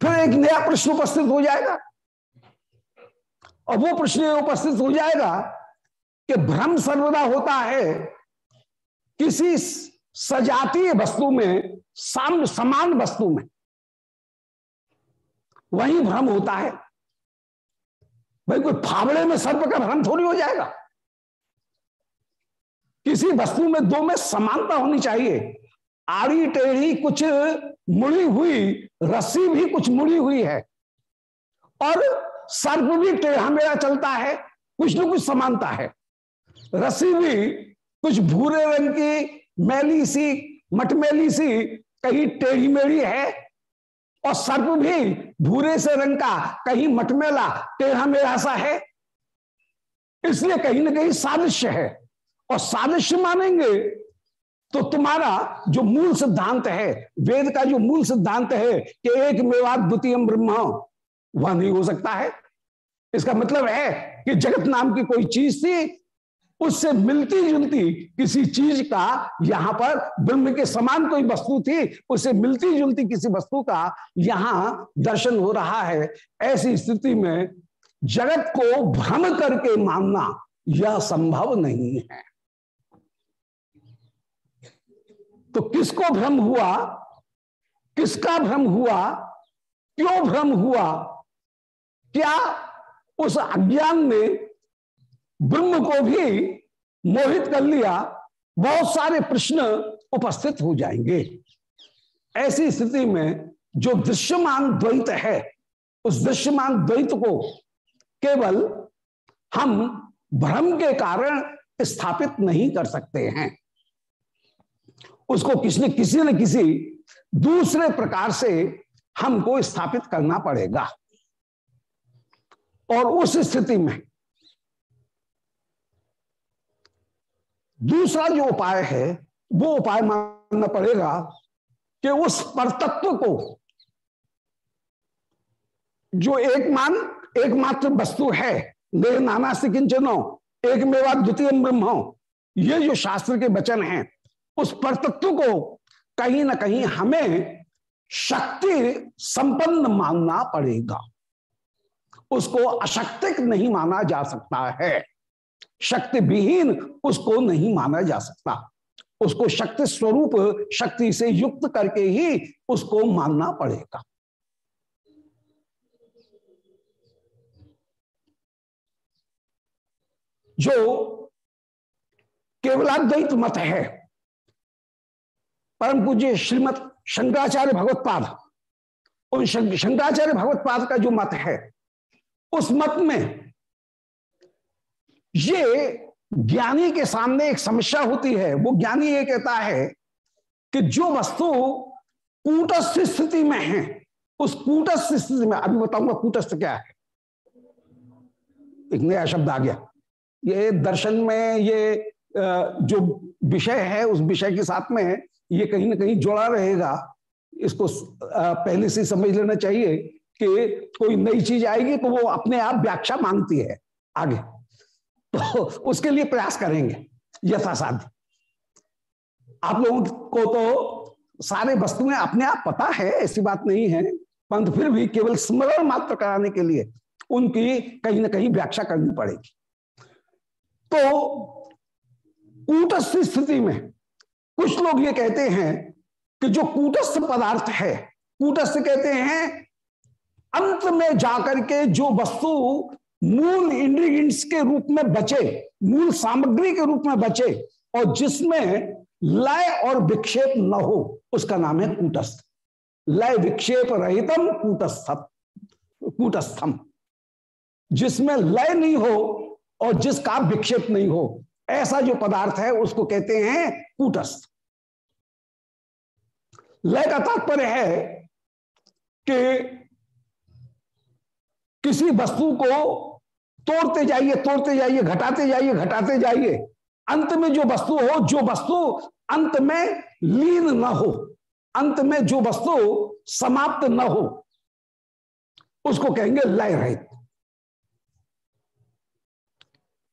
फिर एक नया प्रश्न उपस्थित हो जाएगा। और वो प्रश्न उपस्थित हो जाएगा कि भ्रम सर्वदा होता है, किसी सजातीय वस्तु में, साम, समान वस्तु में, वही भ्रम होता है। भाई, कोई फावड़े में सर्प का भ्रम थोड़ी हो जाएगा। किसी वस्तु में दो में समानता होनी चाहिए। आड़ी टेढ़ी कुछ मुड़ी हुई, रस्सी भी कुछ मुड़ी हुई है। और सर्प भी टेढ़ा मेरा चलता है, कुछ न कुछ समानता है। रस्सी भी कुछ भूरे रंग की मैली सी मटमेली सी, कहीं टेढ़ी मेढ़ी है? और सर्प भी भूरे से रंग का, कहीं मटमेला टेढ़ा मेढ़ा सा है? इसलिए कहीं ना कहीं सादृश्य है। और सादृश्य मानेंगे तो तुम्हारा जो मूल सिद्धांत है, वेद का जो मूल सिद्धांत है कि एक मेवा द्वितीय ब्रह्म, वह नहीं हो सकता है। इसका मतलब है कि जगत नाम की कोई चीज़ थी उससे मिलती जुलती किसी चीज़ का यहाँ पर ब्रह्म के समान कोई वस्तु थी उससे मिलती जुलती किसी वस्तु का यहाँ दर्शन हो रहा है। ऐसी स्थिति में जगत को भ्रम करके मानना यह संभव नहीं है। तो किसको भ्रम हुआ? किसका भ्रम हुआ? क्यों भ्रम हुआ? क्या उस अज्ञान ने ब्रह्म को भी मोहित कर लिया, बहुत सारे प्रश्न उपस्थित हो जाएँगे। ऐसी स्थिति में जो दृश्यमान द्वैत है, उस दृश्यमान द्वैत को केवल हम भ्रम के कारण स्थापित नहीं कर सकते हैं। उसको किसी किसी न किसी दूसरे प्रकार से हमको स्थापित करना पड़ेगा। और उस स्थिति में दूसरा जो उपाय है, वो उपाय मानना पड़ेगा कि उस परतत्व को जो एक मान, एकमात्र वस्तु है देह नाना से किंचनो एक मेवा द्वितीय ब्रह्म, ये जो शास्त्र के वचन हैं, उस परतत्व को कहीं ना कहीं हमें शक्ति संपन्न मानना पड़ेगा। उसको अशक्तिक नहीं माना जा सकता है। शक्ति विहीन उसको नहीं माना जा सकता। उसको शक्ति स्वरूप, शक्ति से युक्त करके ही उसको मानना पड़ेगा। जो केवलाद्वैत मत है, परम पूज्य श्रीमत शंकराचार्य भगवत्पाद, उन शंकराचार्य भगवत्पाद का जो मत है, उस मत में ये ज्ञानी के सामने एक समस्या होती है। वो ज्ञानी ये कहता है कि जो वस्तु कूटस्थ स्थिति में है, उस कूटस्थ स्थिति में, अभी बताऊँगा कूटस्थ क्या है। एक नया शब्द आ गया। ये दर्शन में ये जो विषय है, उस विषय के साथ में ये कहीं ना कहीं जुड़ा रहेगा। इसको पहले से समझ लेना चाहिए कि कोई नई चीज़ आएगी तो वो अपने आप व्याख्या मांगती है। आगे। तो उसके लिए प्रयास करेंगे, यथासाध्य। आप लोगों को तो सारे वस्तुएँ अपने आप पता है, ऐसी बात नहीं है, परंतु फिर भी केवल स्मरण मात्र कराने के लिए उनकी कहीं ना कहीं व्याख्या करनी पड़ेगी। तो कूटस्थ स्थिति में कुछ लोग ये कहते हैं कि जो कूटस्थ पदार्थ है, कूटस्थ कहते हैं, अंत में जाकर के जो वस्तु मूल इंग्रीडियंट्स के रूप में बचे, मूल सामग्री के रूप में बचे, और जिसमें लय और विक्षेप न हो, उसका नाम है कूटस्थ। लय विक्षेप रहितम कूटस्थ कूटस्थम। जिसमें लय नहीं हो और जिसका विक्षेप नहीं हो, ऐसा जो पदार्थ है, उसको कहते हैं कूटस्थ। लय का तात्पर्य है कि किसी वस्तु को तोड़ते जाइए तोड़ते जाइए, घटाते जाइए घटाते जाइए। अंत में जो वस्तु हो, जो वस्तु अंत में लीन न हो, अंत में जो वस्तु समाप्त न हो, उसको कहेंगे लय रहित।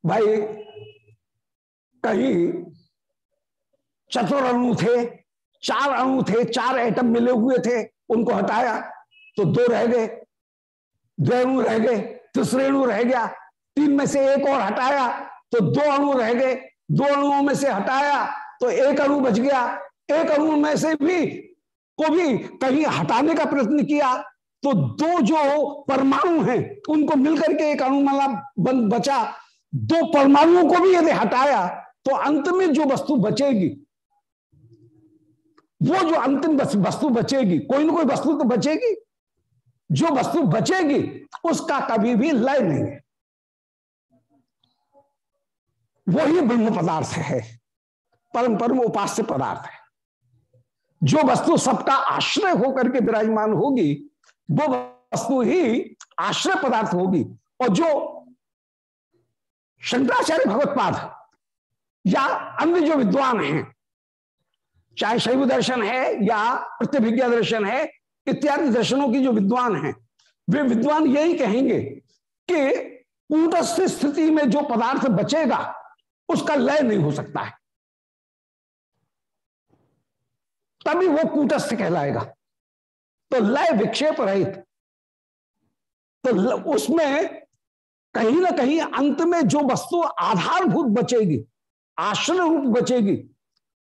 भाई, कहीं चतुर अणु थे, चार अणु थे, चार एटम मिले हुए थे, उनको हटाया तो दो रह गए दो अणु रह गए, तीसरे अणु रह गया तीन में से एक और हटाया तो दो अणु रह गए। दो अणुओं में से हटाया तो एक अणु बच गया। एक अणु में से भी को भी कहीं हटाने का प्रयत्न किया तो दो जो परमाणु हैं, उनको मिलकर के एक अणु मतलब बचा। दो परमाणुओं को भी यदि हटाया तो अंत में जो वस्तु बचेगी, वो जो अंतिम वस्तु बचेगी, कोई ना कोई वस्तु तो बचेगी। जो वस्तु बचेगी, उसका कभी भी लय नहीं है। वही ब्रह्म पदार्थ है। परम परम उपास्य पदार्थ है। जो वस्तु सबका आश्रय होकर के विराजमान होगी, वो वस्तु ही आश्रय पदार्थ होगी। और जो शंकराचार्य भगवत्पाद या अन्य जो विद्वान हैं, चाहे शैव दर्शन है या प्रतिभिज्ञा दर्शन है, इत्यादि दर्शनों की जो विद्वान हैं, वे विद्वान यही कहेंगे कि कूटस्थ स्थिति में जो पदार्थ बचेगा उसका लय नहीं हो सकता है। तभी वो कूटस्थ कहलाएगा। तो लय विक्षेप रहित। तो उसमें कहीं ना कहीं अंत में जो वस्तु आधारभूत बचेगी, आश्रय रूप बचेगी,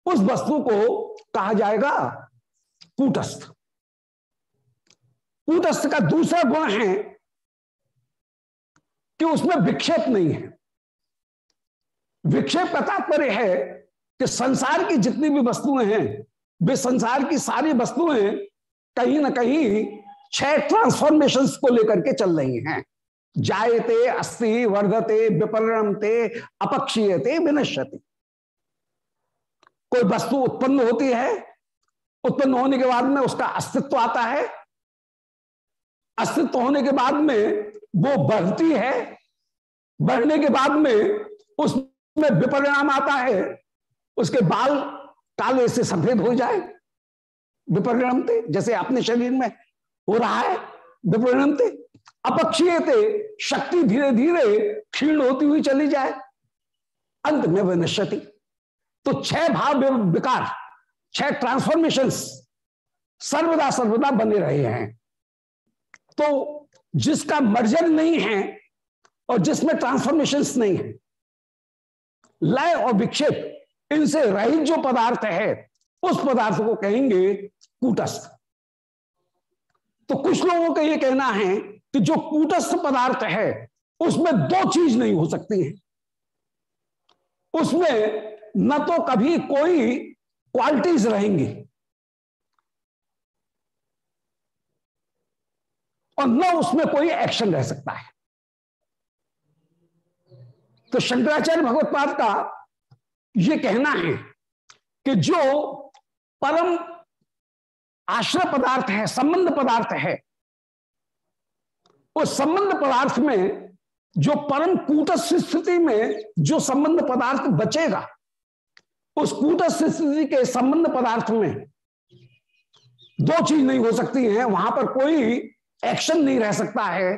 उस वस्तु को कहा जाएगा कूटस्थ। कूटस्थ का दूसरा गुण है कि उसमें विक्षेप नहीं है। विक्षेप का तात्पर्य है कि संसार की जितनी भी वस्तुएँ हैं, वे संसार की सारी वस्तुएँ कहीं ना कहीं छह ट्रांसफॉर्मेशन को लेकर के चल रही हैं। जायते अस्थि वर्धते विपरिणमते अपक्षीयते, विनश्यति। कोई वस्तु उत्पन्न होती है, उत्पन्न होने के बाद में उसका अस्तित्व आता है। अस्तित्व होने के बाद में वो बढ़ती है, बढ़ने के बाद में उसमें विपरिणाम आता है, उसके बाल काले से सफ़ेद हो जाए विपरिणमते जैसे अपने शरीर में हो रहा है विपरिणमते अपक्षीय थे शक्ति धीरे धीरे क्षीण होती हुई चली जाए, अंत में विनश्यति तो छह भाव विकार, छह ट्रांसफॉर्मेशन सर्वदा सर्वदा बने रहे हैं। तो जिसका मर्जन नहीं है और जिसमें ट्रांसफॉर्मेशन नहीं है लय और विक्षेप, इनसे रहित जो पदार्थ है, उस पदार्थ को कहेंगे कूटस्थ। तो कुछ लोगों का यह कहना है कि जो कूटस्थ पदार्थ है, उसमें दो चीज़ नहीं हो सकती है। उसमें न तो कभी कोई क्वालिटीज रहेंगी और न उसमें कोई एक्शन रह सकता है। तो शंकराचार्य भगवतपाद का यह कहना है कि जो परम आश्रय पदार्थ है, संबंध पदार्थ है, उस संबंध पदार्थ में जो परम कूटस्थ स्थिति में जो संबंध पदार्थ बचेगा, उस कूटस्थ स्थिति के संबंध पदार्थ में दो चीज़ नहीं हो सकती है, वहाँ पर कोई एक्शन नहीं रह सकता है,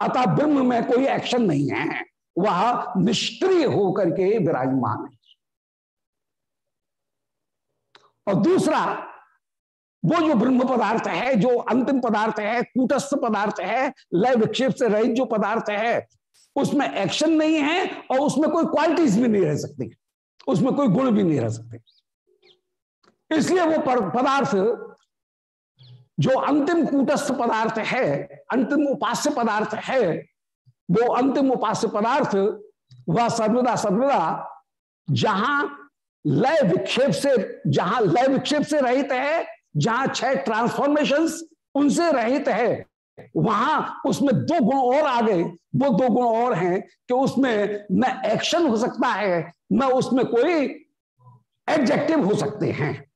अतः ब्रह्म में कोई एक्शन नहीं है। वह निष्क्रिय होकर के विराजमान है। और दूसरा, वो जो ब्रह्म पदार्थ है, जो अंतिम पदार्थ है, कूटस्थ पदार्थ है, लय विक्षेप से रहित जो पदार्थ है, उसमें एक्शन नहीं है और उसमें कोई क्वालिटीज भी नहीं रह सकती, उसमें कोई गुण भी नहीं रह सकते। इसलिए वो पदार्थ जो अंतिम कूटस्थ पदार्थ है, अंतिम उपास्य पदार्थ है वो अंतिम उपास्य पदार्थ वह सर्वदा सर्वदा जहाँ लय विक्षेप से, जहाँ लय विक्षेप से रहित है, जहाँ छह ट्रांसफॉर्मेशंस उनसे रहित है, वहाँ उसमें दो गुण और आ गए। वो दो गुण और हैं कि उसमें न एक्शन हो सकता है, न उसमें कोई एडजेक्टिव हो सकते हैं।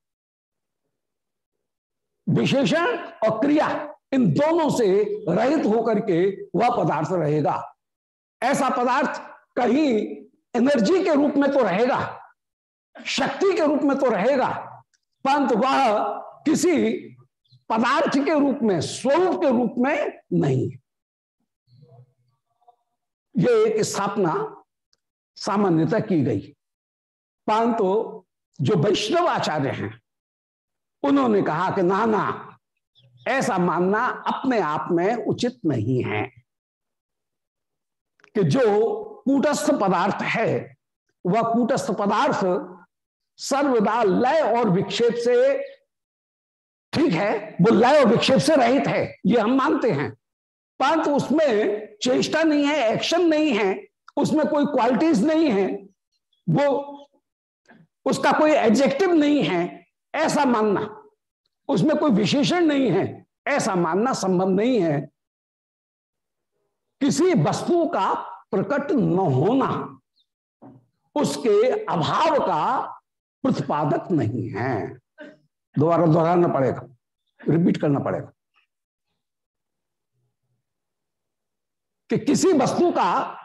विशेषण और क्रिया। इन दोनों से रहित होकर के वह पदार्थ रहेगा। ऐसा पदार्थ कहीं एनर्जी के रूप में तो रहेगा, शक्ति के रूप में तो रहेगा, परंतु वह किसी पदार्थ के रूप में, स्वरूप के रूप में नहीं। ये एक स्थापना सामान्यतः की गई। परंतु जो वैष्णव आचार्य हैं, उन्होंने कहा कि ना ना ऐसा मानना अपने आप में उचित नहीं है कि जो कूटस्थ पदार्थ है, वह कूटस्थ पदार्थ सर्वदा लय और विक्षेप से ठीक है, वो लय और विक्षेप से रहित है, ये हम मानते हैं। परंतु उसमें चेष्टा नहीं है, एक्शन नहीं है, उसमें कोई क्वालिटीज नहीं है, वो उसका कोई एडजेक्टिव नहीं है, ऐसा मानना। उसमें कोई विशेषण नहीं है, ऐसा मानना संभव नहीं है। किसी वस्तु का प्रकट न होना, उसके अभाव का प्रतिपादक नहीं है। दोबारा दोहराना पड़ेगा, रिपीट करना पड़ेगा। कि किसी वस्तु का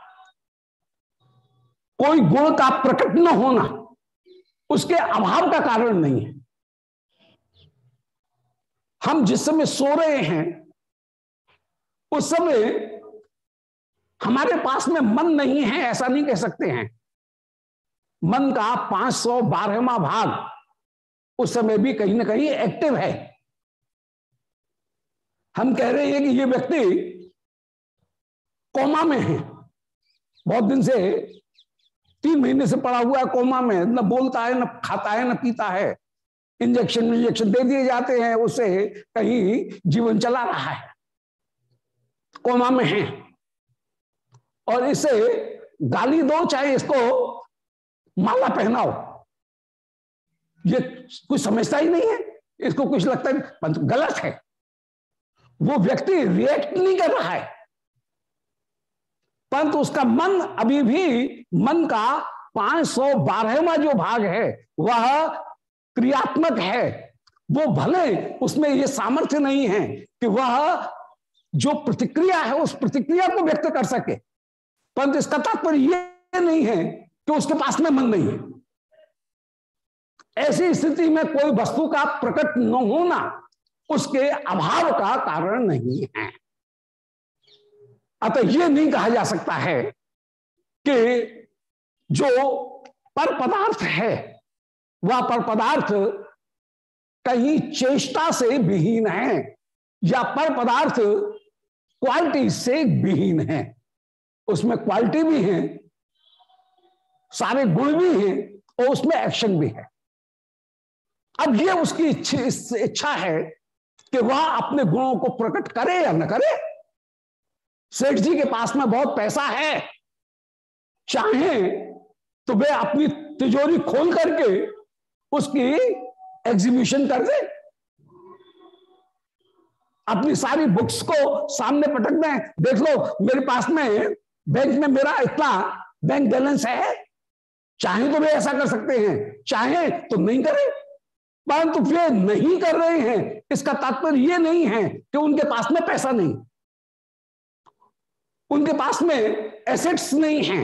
कोई गुण का प्रकट न होना, उसके अभाव का कारण नहीं है। हम जिस समय सो रहे हैं, उस समय हमारे पास में मन नहीं है, ऐसा नहीं कह सकते हैं। मन का पाँच सौ बारहवा भाग उस समय भी कहीं ना कहीं एक्टिव है। हम कह रहे हैं कि ये व्यक्ति कोमा में है। बहुत दिन से तीन महीने से पड़ा हुआ है कोमा में, न बोलता है, न खाता है, न पीता है। इंजेक्शन इंजेक्शन दे दिए जाते हैं उसे कहीं जीवन चला रहा है। कोमा में है। और इसे गाली दो, चाहे इसको माला पहनाओ। ये कुछ समझता ही नहीं है। इसको कुछ लगता है गलत है। वो व्यक्ति रिएक्ट नहीं कर रहा है। परंतु उसका मन अभी भी, मन का पाँच सौ बारहवा जो भाग है, वह क्रियात्मक है, वो भले उसमें ये सामर्थ्य नहीं है कि वह जो प्रतिक्रिया है, उस प्रतिक्रिया को व्यक्त कर सके। परंतु इसका तात्पर्य ये नहीं है कि उसके पास में मन नहीं है। ऐसी स्थिति में कोई वस्तु का प्रकट न होना उसके अभाव का कारण नहीं है। अतः यह नहीं कहा जा सकता है कि जो पर पदार्थ है वह पर पदार्थ कहीं चेष्टा से विहीन है, या पर पदार्थ क्वालिटी से विहीन है। उसमें क्वालिटी भी है, सारे गुण भी हैं, और उसमें एक्शन भी है। अब ये उसकी इच्छा है कि वह अपने गुणों को प्रकट करे या न करे। सेठ जी के पास में बहुत पैसा है, चाहे तो वे अपनी तिजोरी खोल करके उसकी एग्जीबिशन कर दे। अपनी सारी बुक्स को सामने पटक दें देख लो, मेरे पास में बैंक में मेरा इतना बैंक बैलेंस है। चाहे तो वे ऐसा कर सकते हैं, चाहे तो नहीं करें। परंतु वे नहीं कर रहे हैं, इसका तात्पर्य ये नहीं है कि उनके पास में पैसा नहीं। उनके पास में एसेट्स नहीं है,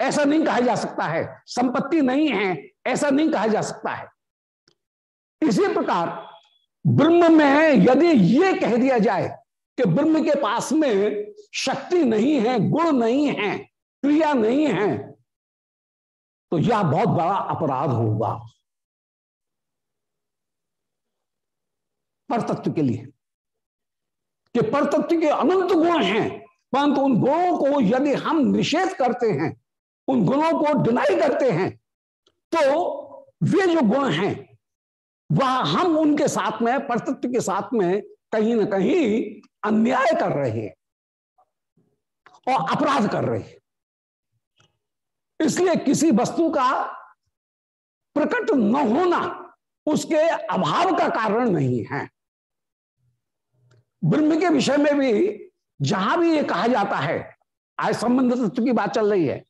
ऐसा नहीं कहा जा सकता है, संपत्ति नहीं है ऐसा नहीं कहा जा सकता है। इसी प्रकार ब्रह्म में यदि ये कह दिया जाए कि ब्रह्म के पास में शक्ति नहीं है, गुण नहीं है, क्रिया नहीं है तो यह बहुत बड़ा अपराध होगा। परतत्व के लिए कि परतत्व के अनंत गुण हैं, परंतु उन गुणों को यदि हम निषेध करते हैं, उन गुणों को डिनाई करते हैं तो वे जो गुण हैं, वह हम उनके साथ में, परतत्व के साथ में कहीं ना कहीं अन्याय कर रहे हैं और अपराध कर रहे हैं। इसलिए किसी वस्तु का प्रकट न होना उसके अभाव का कारण नहीं है। ब्रह्म के विषय में भी जहाँ भी ये कहा जाता है, आज संबंध तत्व की बात चल रही है।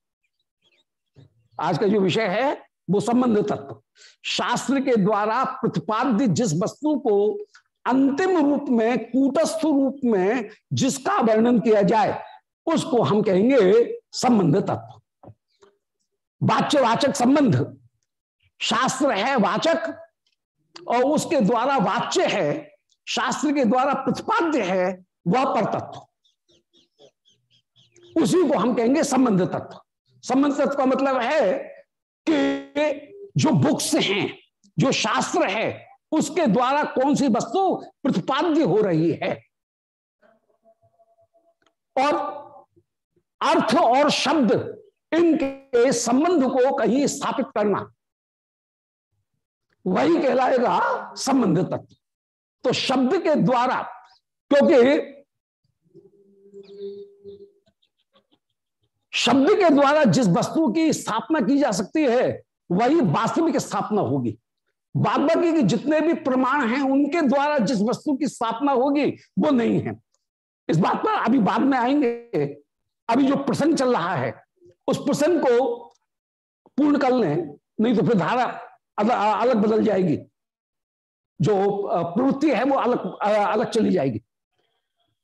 आज का जो विषय है वो संबंध तत्व। शास्त्र के द्वारा प्रतिपाद्य जिस वस्तु को अंतिम रूप में, कूटस्थ रूप में जिसका वर्णन किया जाए, उसको हम कहेंगे संबंध तत्व। वाच्यवाचक संबंध। शास्त्र है वाचक और उसके द्वारा वाच्य है, शास्त्र के द्वारा प्रतिपाद्य है, वह पर तत्व। उसी को हम कहेंगे संबंध तत्व। संबंध तत्व का मतलब है जो बुक्स हैं, जो शास्त्र है, उसके द्वारा कौन सी वस्तु प्रतिपाद्य हो रही है? और अर्थ और शब्द, इनके संबंध को कहीं स्थापित करना। वही कहलाएगा संबंध तत्व। तो शब्द के द्वारा, क्योंकि शब्द के द्वारा जिस वस्तु की स्थापना की जा सकती है वही वास्तविक स्थापना होगी। बाद के जितने भी प्रमाण हैं, उनके द्वारा जिस वस्तु की स्थापना होगी, वो नहीं है। इस बात पर अभी बाद में आएँगे। अभी जो प्रसंग चल रहा है, उस प्रसंग को पूर्ण कर लें, नहीं तो फिर धारा अलग बदल जाएगी। जो प्रवृत्ति है, वो अलग अलग चली जाएगी।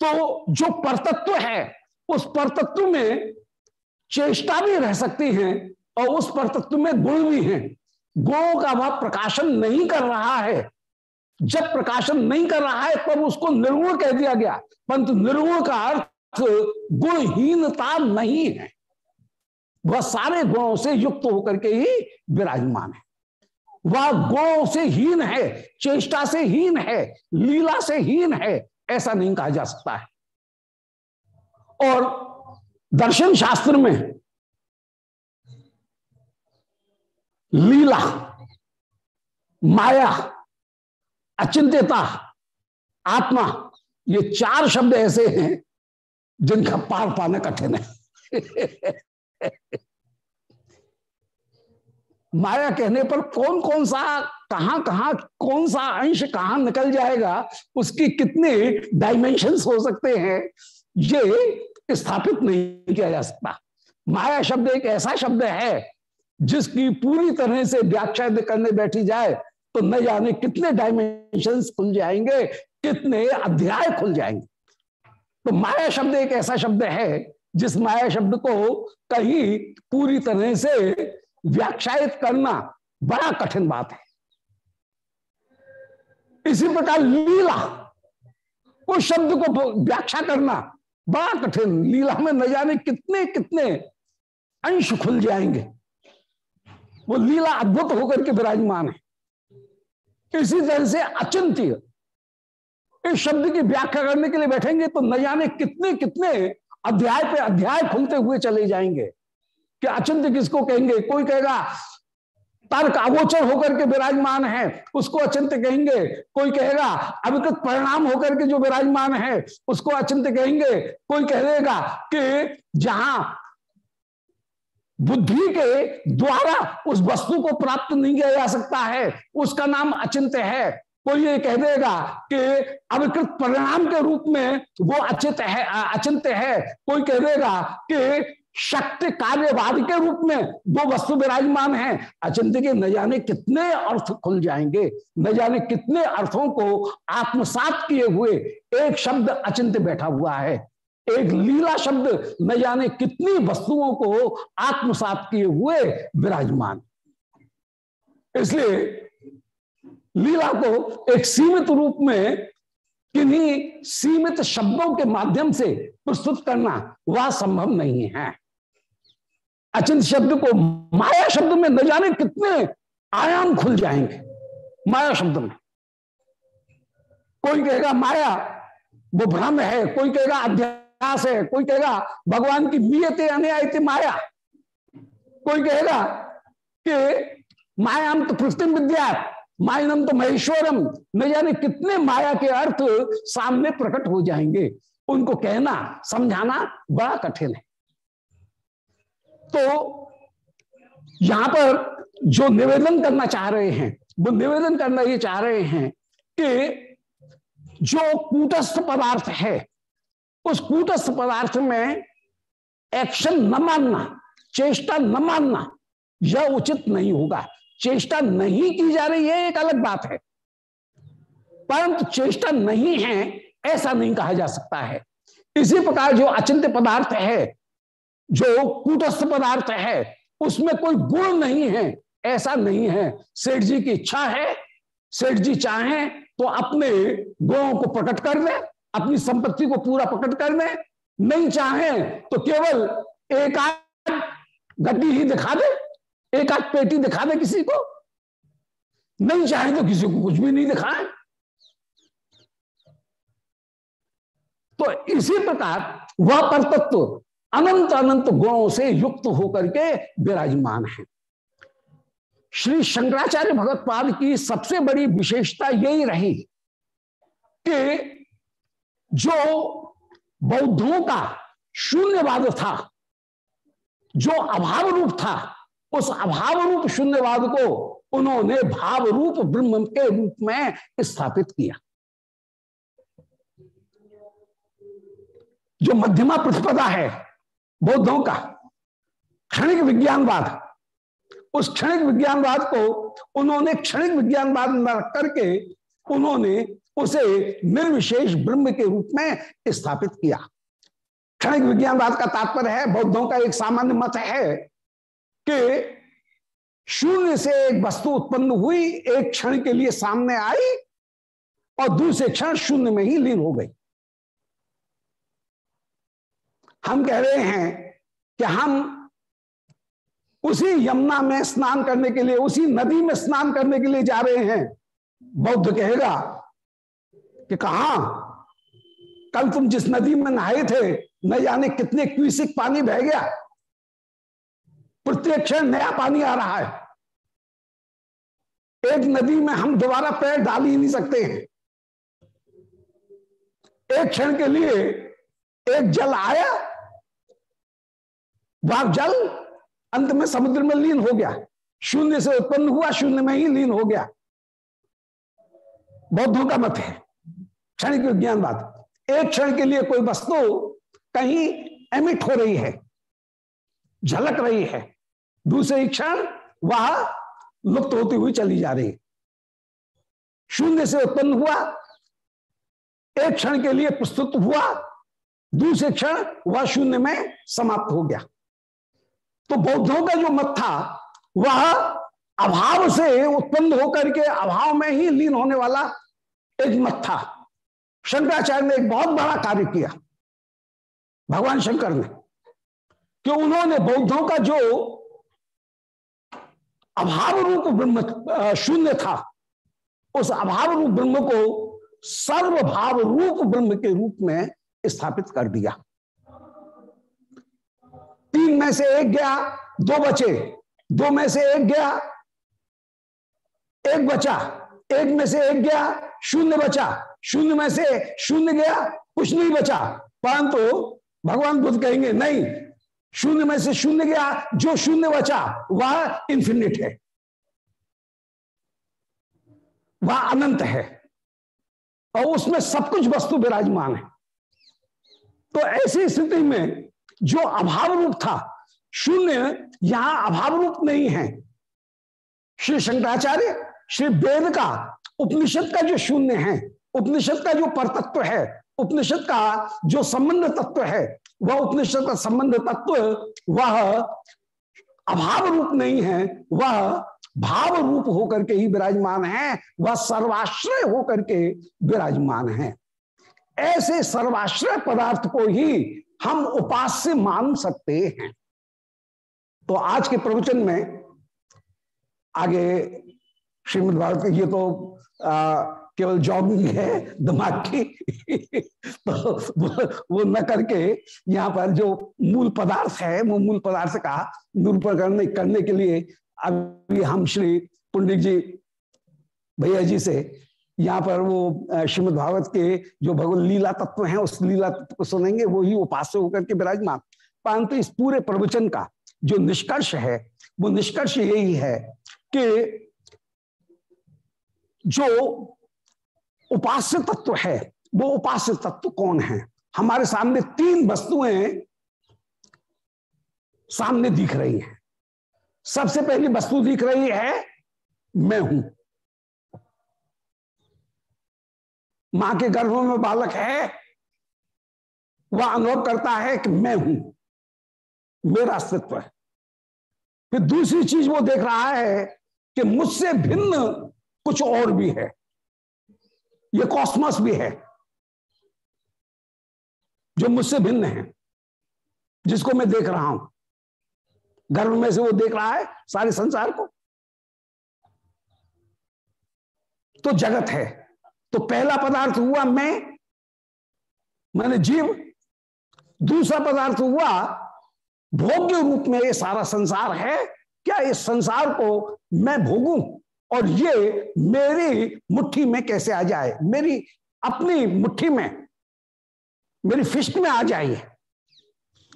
तो जो परतत्व है, उस परतत्व में चेष्टा भी रह सकती है और उस परतत्व में गुण भी हैं। गुणों का वह प्रकाशन नहीं कर रहा है। जब प्रकाशन नहीं कर रहा है, तब उसको निर्गुण कह दिया गया। परंतु निर्गुण का अर्थ गुणहीनता नहीं है। वह सारे गुणों से युक्त होकर के ही विराजमान है। वह गुणों से हीन है, चेष्टा से हीन है, लीला से हीन है, ऐसा नहीं कहा जा सकता है। और दर्शन शास्त्र में लीला, माया, अचिंत्यता, आत्मा, ये चार शब्द ऐसे हैं जिनका पार पाना कठिन है। [LAUGHS] माया कहने पर कौन कौन सा कहाँ कहाँ कौन सा अंश कहाँ निकल जाएगा, उसकी कितने डायमेंशंस हो सकते हैं, ये स्थापित नहीं किया जा सकता। माया शब्द एक ऐसा शब्द है जिसकी पूरी तरह से व्याख्या करने बैठी जाए तो न जाने कितने डायमेंशंस खुल जाएँगे, कितने अध्याय खुल जाएँगे। तो माया शब्द एक ऐसा शब्द है, जिस माया शब्द को कहीं पूरी तरह से व्याख्यात करना बड़ा कठिन बात है। इसी प्रकार लीला, उस शब्द को व्याख्या करना बड़ा कठिन। लीला में न जाने कितने कितने अंश खुल जाएँगे। वो लीला अद्भुत होकर के विराजमान है। इसी तरह से अचिंत्य इस शब्द की व्याख्या करने के लिए बैठेंगे तो न जाने कितने कितने अध्याय पे अध्याय खुलते हुए चले जाएँगे कि अचिंत्य किसको कहेंगे? कोई कहेगा, तर्क अगोचर होकर के विराजमान है, उसको अचिंत्य कहेंगे। कोई कहेगा, अविकृत परिणाम होकर के जो विराजमान है, उसको अचिंत्य कहेंगे। कोई कहेगा कि जहाँ बुद्धि के द्वारा उस वस्तु को प्राप्त नहीं किया जा सकता है। उसका नाम अचिंत्य है। कोई ये कह देगा कि अविकृत परिणाम के रूप में वो अचित है अचिंत्य है। कोई कह देगा कि शक्ति कार्यवाद के रूप में वो वस्तु विराजमान है। अचिंत्य के न जाने कितने अर्थ खुल जाएँगे, न जाने कितने अर्थों को आत्मसात किए हुए एक शब्द अचिंत्य बैठा हुआ है। एक लीला शब्द न जाने कितनी वस्तुओं को आत्मसात किए हुए विराजमान। इसलिए लीला को एक सीमित रूप में किन्हीं सीमित शब्दों के माध्यम से प्रस्तुत करना वह संभव नहीं है। अचिंत शब्द को माया शब्द में न जाने कितने आयाम खुल जाएँगे माया शब्द में। कोई कहेगा, माया, वो भ्रम है। कोई कहेगा अध्यास है। कोई कहेगा, भगवान की मियते अने माया। कोई कहेगा कि, मायाम तो पृथ्वी विद्या मायनम तो महेश्वरम। न जाने कितने माया के अर्थ सामने प्रकट हो जाएँगे। उनको कहना, समझाना बड़ा कठिन है। तो यहाँ पर जो निवेदन करना चाह रहे हैं, वो निवेदन करना ये चाह रहे हैं कि जो कूटस्थ पदार्थ है उस कूटस्थ पदार्थ में एक्शन न मानना, चेष्टा न मानना, यह उचित नहीं होगा। चेष्टा नहीं की जा रही है, एक अलग बात है। परंतु चेष्टा नहीं है, ऐसा नहीं कहा जा सकता है। इसी प्रकार जो अचिंत्य पदार्थ है, जो कूटस्थ पदार्थ है, उसमें कोई गुण नहीं है, ऐसा नहीं है। सेठ जी की इच्छा है, सेठ जी चाहे तो अपने गुणों को प्रकट कर दे अपनी संपत्ति को पूरा प्रकट कर दे नहीं चाहे तो केवल एक आध गड्डी ही दिखा दे, एक आध पेटी दिखा दे किसी को। नहीं चाहे तो किसी को कुछ भी नहीं दिखाए। तो इसी प्रकार वह परतत्व अनंत अनंत गुणों से युक्त होकर के विराजमान है। श्री शंकराचार्य भगवत पाद की सबसे बड़ी विशेषता यही रही कि जो बौद्धों का शून्यवाद था, जो अभाव रूप था, उस अभाव रूप शून्यवाद को उन्होंने भाव रूप ब्रह्म के रूप में स्थापित किया। जो मध्यमा प्रतिपदा है, बौद्धों का क्षणिक विज्ञानवाद, उस क्षणिक विज्ञानवाद को उन्होंने क्षणिक विज्ञानवाद करके उन्होंने उसे निर्विशेष ब्रह्म के रूप में स्थापित किया। क्षणिक विज्ञानवाद का तात्पर्य है, बौद्धों का एक सामान्य मत है कि शून्य से एक वस्तु उत्पन्न हुई, एक क्षण के लिए सामने आई और दूसरे क्षण शून्य में ही लीन हो गई। हम कह रहे हैं कि हम उसी यमुना में स्नान करने के लिए, उसी नदी में स्नान करने के लिए जा रहे हैं। बौद्ध कहेगा कि कहा? कल तुम जिस नदी में नहाए थे, न जाने कितने क्यूसिक पानी बह गया। प्रत्येक क्षण नया पानी आ रहा है। एक नदी में हम दोबारा पैर डाल ही नहीं सकते हैं। एक क्षण के लिए एक जल आया। वह, जल! अंत में समुद्र में लीन हो गया। शून्य से उत्पन्न हुआ, शून्य में ही लीन हो गया। बौद्धों का मत है। क्षणिक विज्ञान बात। एक क्षण के लिए कोई वस्तु कहीं एमिट हो रही है, झलक रही है, दूसरे क्षण वह लुप्त होती हुई चली जा रही। शून्य से उत्पन्न हुआ, एक क्षण के लिए प्रस्तुत हुआ, दूसरे क्षण वह शून्य में समाप्त हो गया। तो बौद्धों का जो मत था, वह अभाव से उत्पन्न होकर के अभाव में ही लीन होने वाला एक मत था। शंकराचार्य ने एक बहुत बड़ा कार्य किया भगवान शंकर ने, कि उन्होंने बौद्धों का जो अभाव रूप ब्रह्म शून्य था, उस अभाव रूप ब्रह्म को सर्वभाव रूप ब्रह्म के रूप में स्थापित कर दिया। तीन में से एक गया, दो बचे, दो में से एक गया एक बचा, एक में से एक गया, शून्य बचा, शून्य में से शून्य गया, कुछ नहीं बचा। परंतु तो भगवान बुद्ध कहेंगे, नहीं, शून्य में से शून्य गया, जो शून्य बचा, वह इंफिनिट है। वह अनंत है। और उसमें सब कुछ वस्तु विराजमान है। तो ऐसी स्थिति में जो अभाव रूप था, शून्य यहाँ अभाव रूप नहीं है। श्री शंकराचार्य श्री वेद का उपनिषद का जो शून्य है, उपनिषद का जो परतत्व है, उपनिषद का जो संबंध तत्व है, वह उपनिषद का संबंध तत्व वह अभाव रूप नहीं है, वह भाव रूप होकर के ही विराजमान है, वह सर्वाश्रय होकर के विराजमान है। ऐसे सर्वाश्रय पदार्थ को ही हम उपास्य मान सकते हैं। तो आज के प्रवचन में आगे श्रीमद भारत ये तो आ, केवल जॉगिंग है दिमाग की। तो वो, वो न करके यहाँ पर जो मूल पदार्थ है वो मूल पदार्थ का निरूपण करने करने के लिए अभी हम श्री पुंडित जी भैया जी से यहाँ पर वो श्रीमद भागवत के जो भगवत लीला तत्व हैं उस लीला तत्व को सुनेंगे वो ही उपास्य होकर के विराजमान। परंतु इस पूरे प्रवचन का जो निष्कर्ष है वो निष्कर्ष यही है कि जो उपास्य तत्व है, वो उपास्य तत्व कौन है? हमारे सामने तीन वस्तुएँ सामने दिख रही हैं। सबसे पहली वस्तु दिख रही है, मैं हूँ। माँ के गर्भ में बालक है, वह अनुभव करता है कि मैं हूँ, मेरा अस्तित्व है। फिर दूसरी चीज़ वो देख रहा है कि मुझसे भिन्न कुछ और भी है। ये कॉस्मस भी है, जो मुझसे भिन्न है, जिसको मैं देख रहा हूँ। गर्भ में से वो देख रहा है सारे संसार को। तो जगत है। तो पहला पदार्थ हुआ मैं, मैंने जीव। दूसरा पदार्थ हुआ भोग्य रूप में ये सारा संसार है। क्या इस संसार को मैं भोगूं? और ये मेरी मुट्ठी में कैसे आ जाए? मेरी अपनी मुट्ठी में, मेरी फिस्ट में आ जाए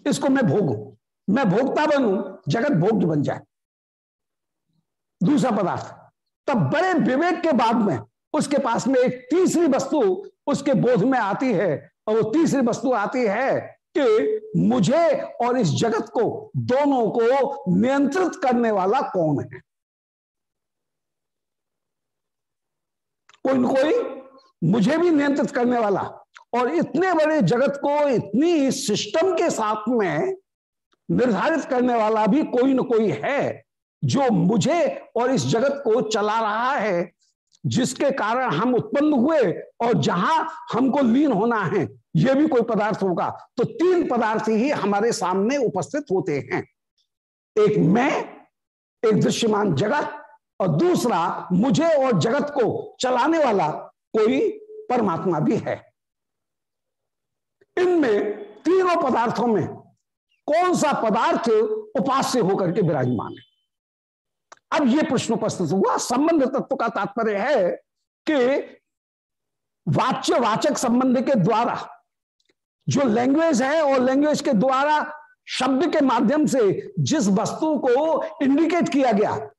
इसको मैं भोगू। मैं भोगता बनू, जगत भोग्य बन जाए। दूसरा पदार्थ, तब बड़े विवेक के बाद में उसके पास में एक तीसरी वस्तु उसके बोध में आती है और वो तीसरी वस्तु आती है कि मुझे और इस जगत को, दोनों को नियंत्रित करने वाला कौन है? कोई न कोई मुझे भी नियंत्रित करने वाला। और इतने बड़े जगत को इतनी सिस्टम के साथ में निर्धारित करने वाला भी कोई न कोई है जो मुझे और इस जगत को चला रहा है, जिसके कारण हम उत्पन्न हुए और जहाँ हमको लीन होना है यह भी कोई पदार्थ होगा। तो तीन पदार्थ ही हमारे सामने उपस्थित होते हैं। एक मैं, एक दृश्यमान जगत और दूसरा, मुझे और जगत को चलाने वाला कोई परमात्मा भी है। इनमें तीनों पदार्थों में कौन सा पदार्थ उपास्य होकर के विराजमान है? अब यह प्रश्न उपस्थित हुआ। संबंध तत्व का तात्पर्य है कि वाच्य वाचक संबंध के द्वारा जो लैंग्वेज है और लैंग्वेज के द्वारा शब्द के माध्यम से जिस वस्तु को इंडिकेट किया गया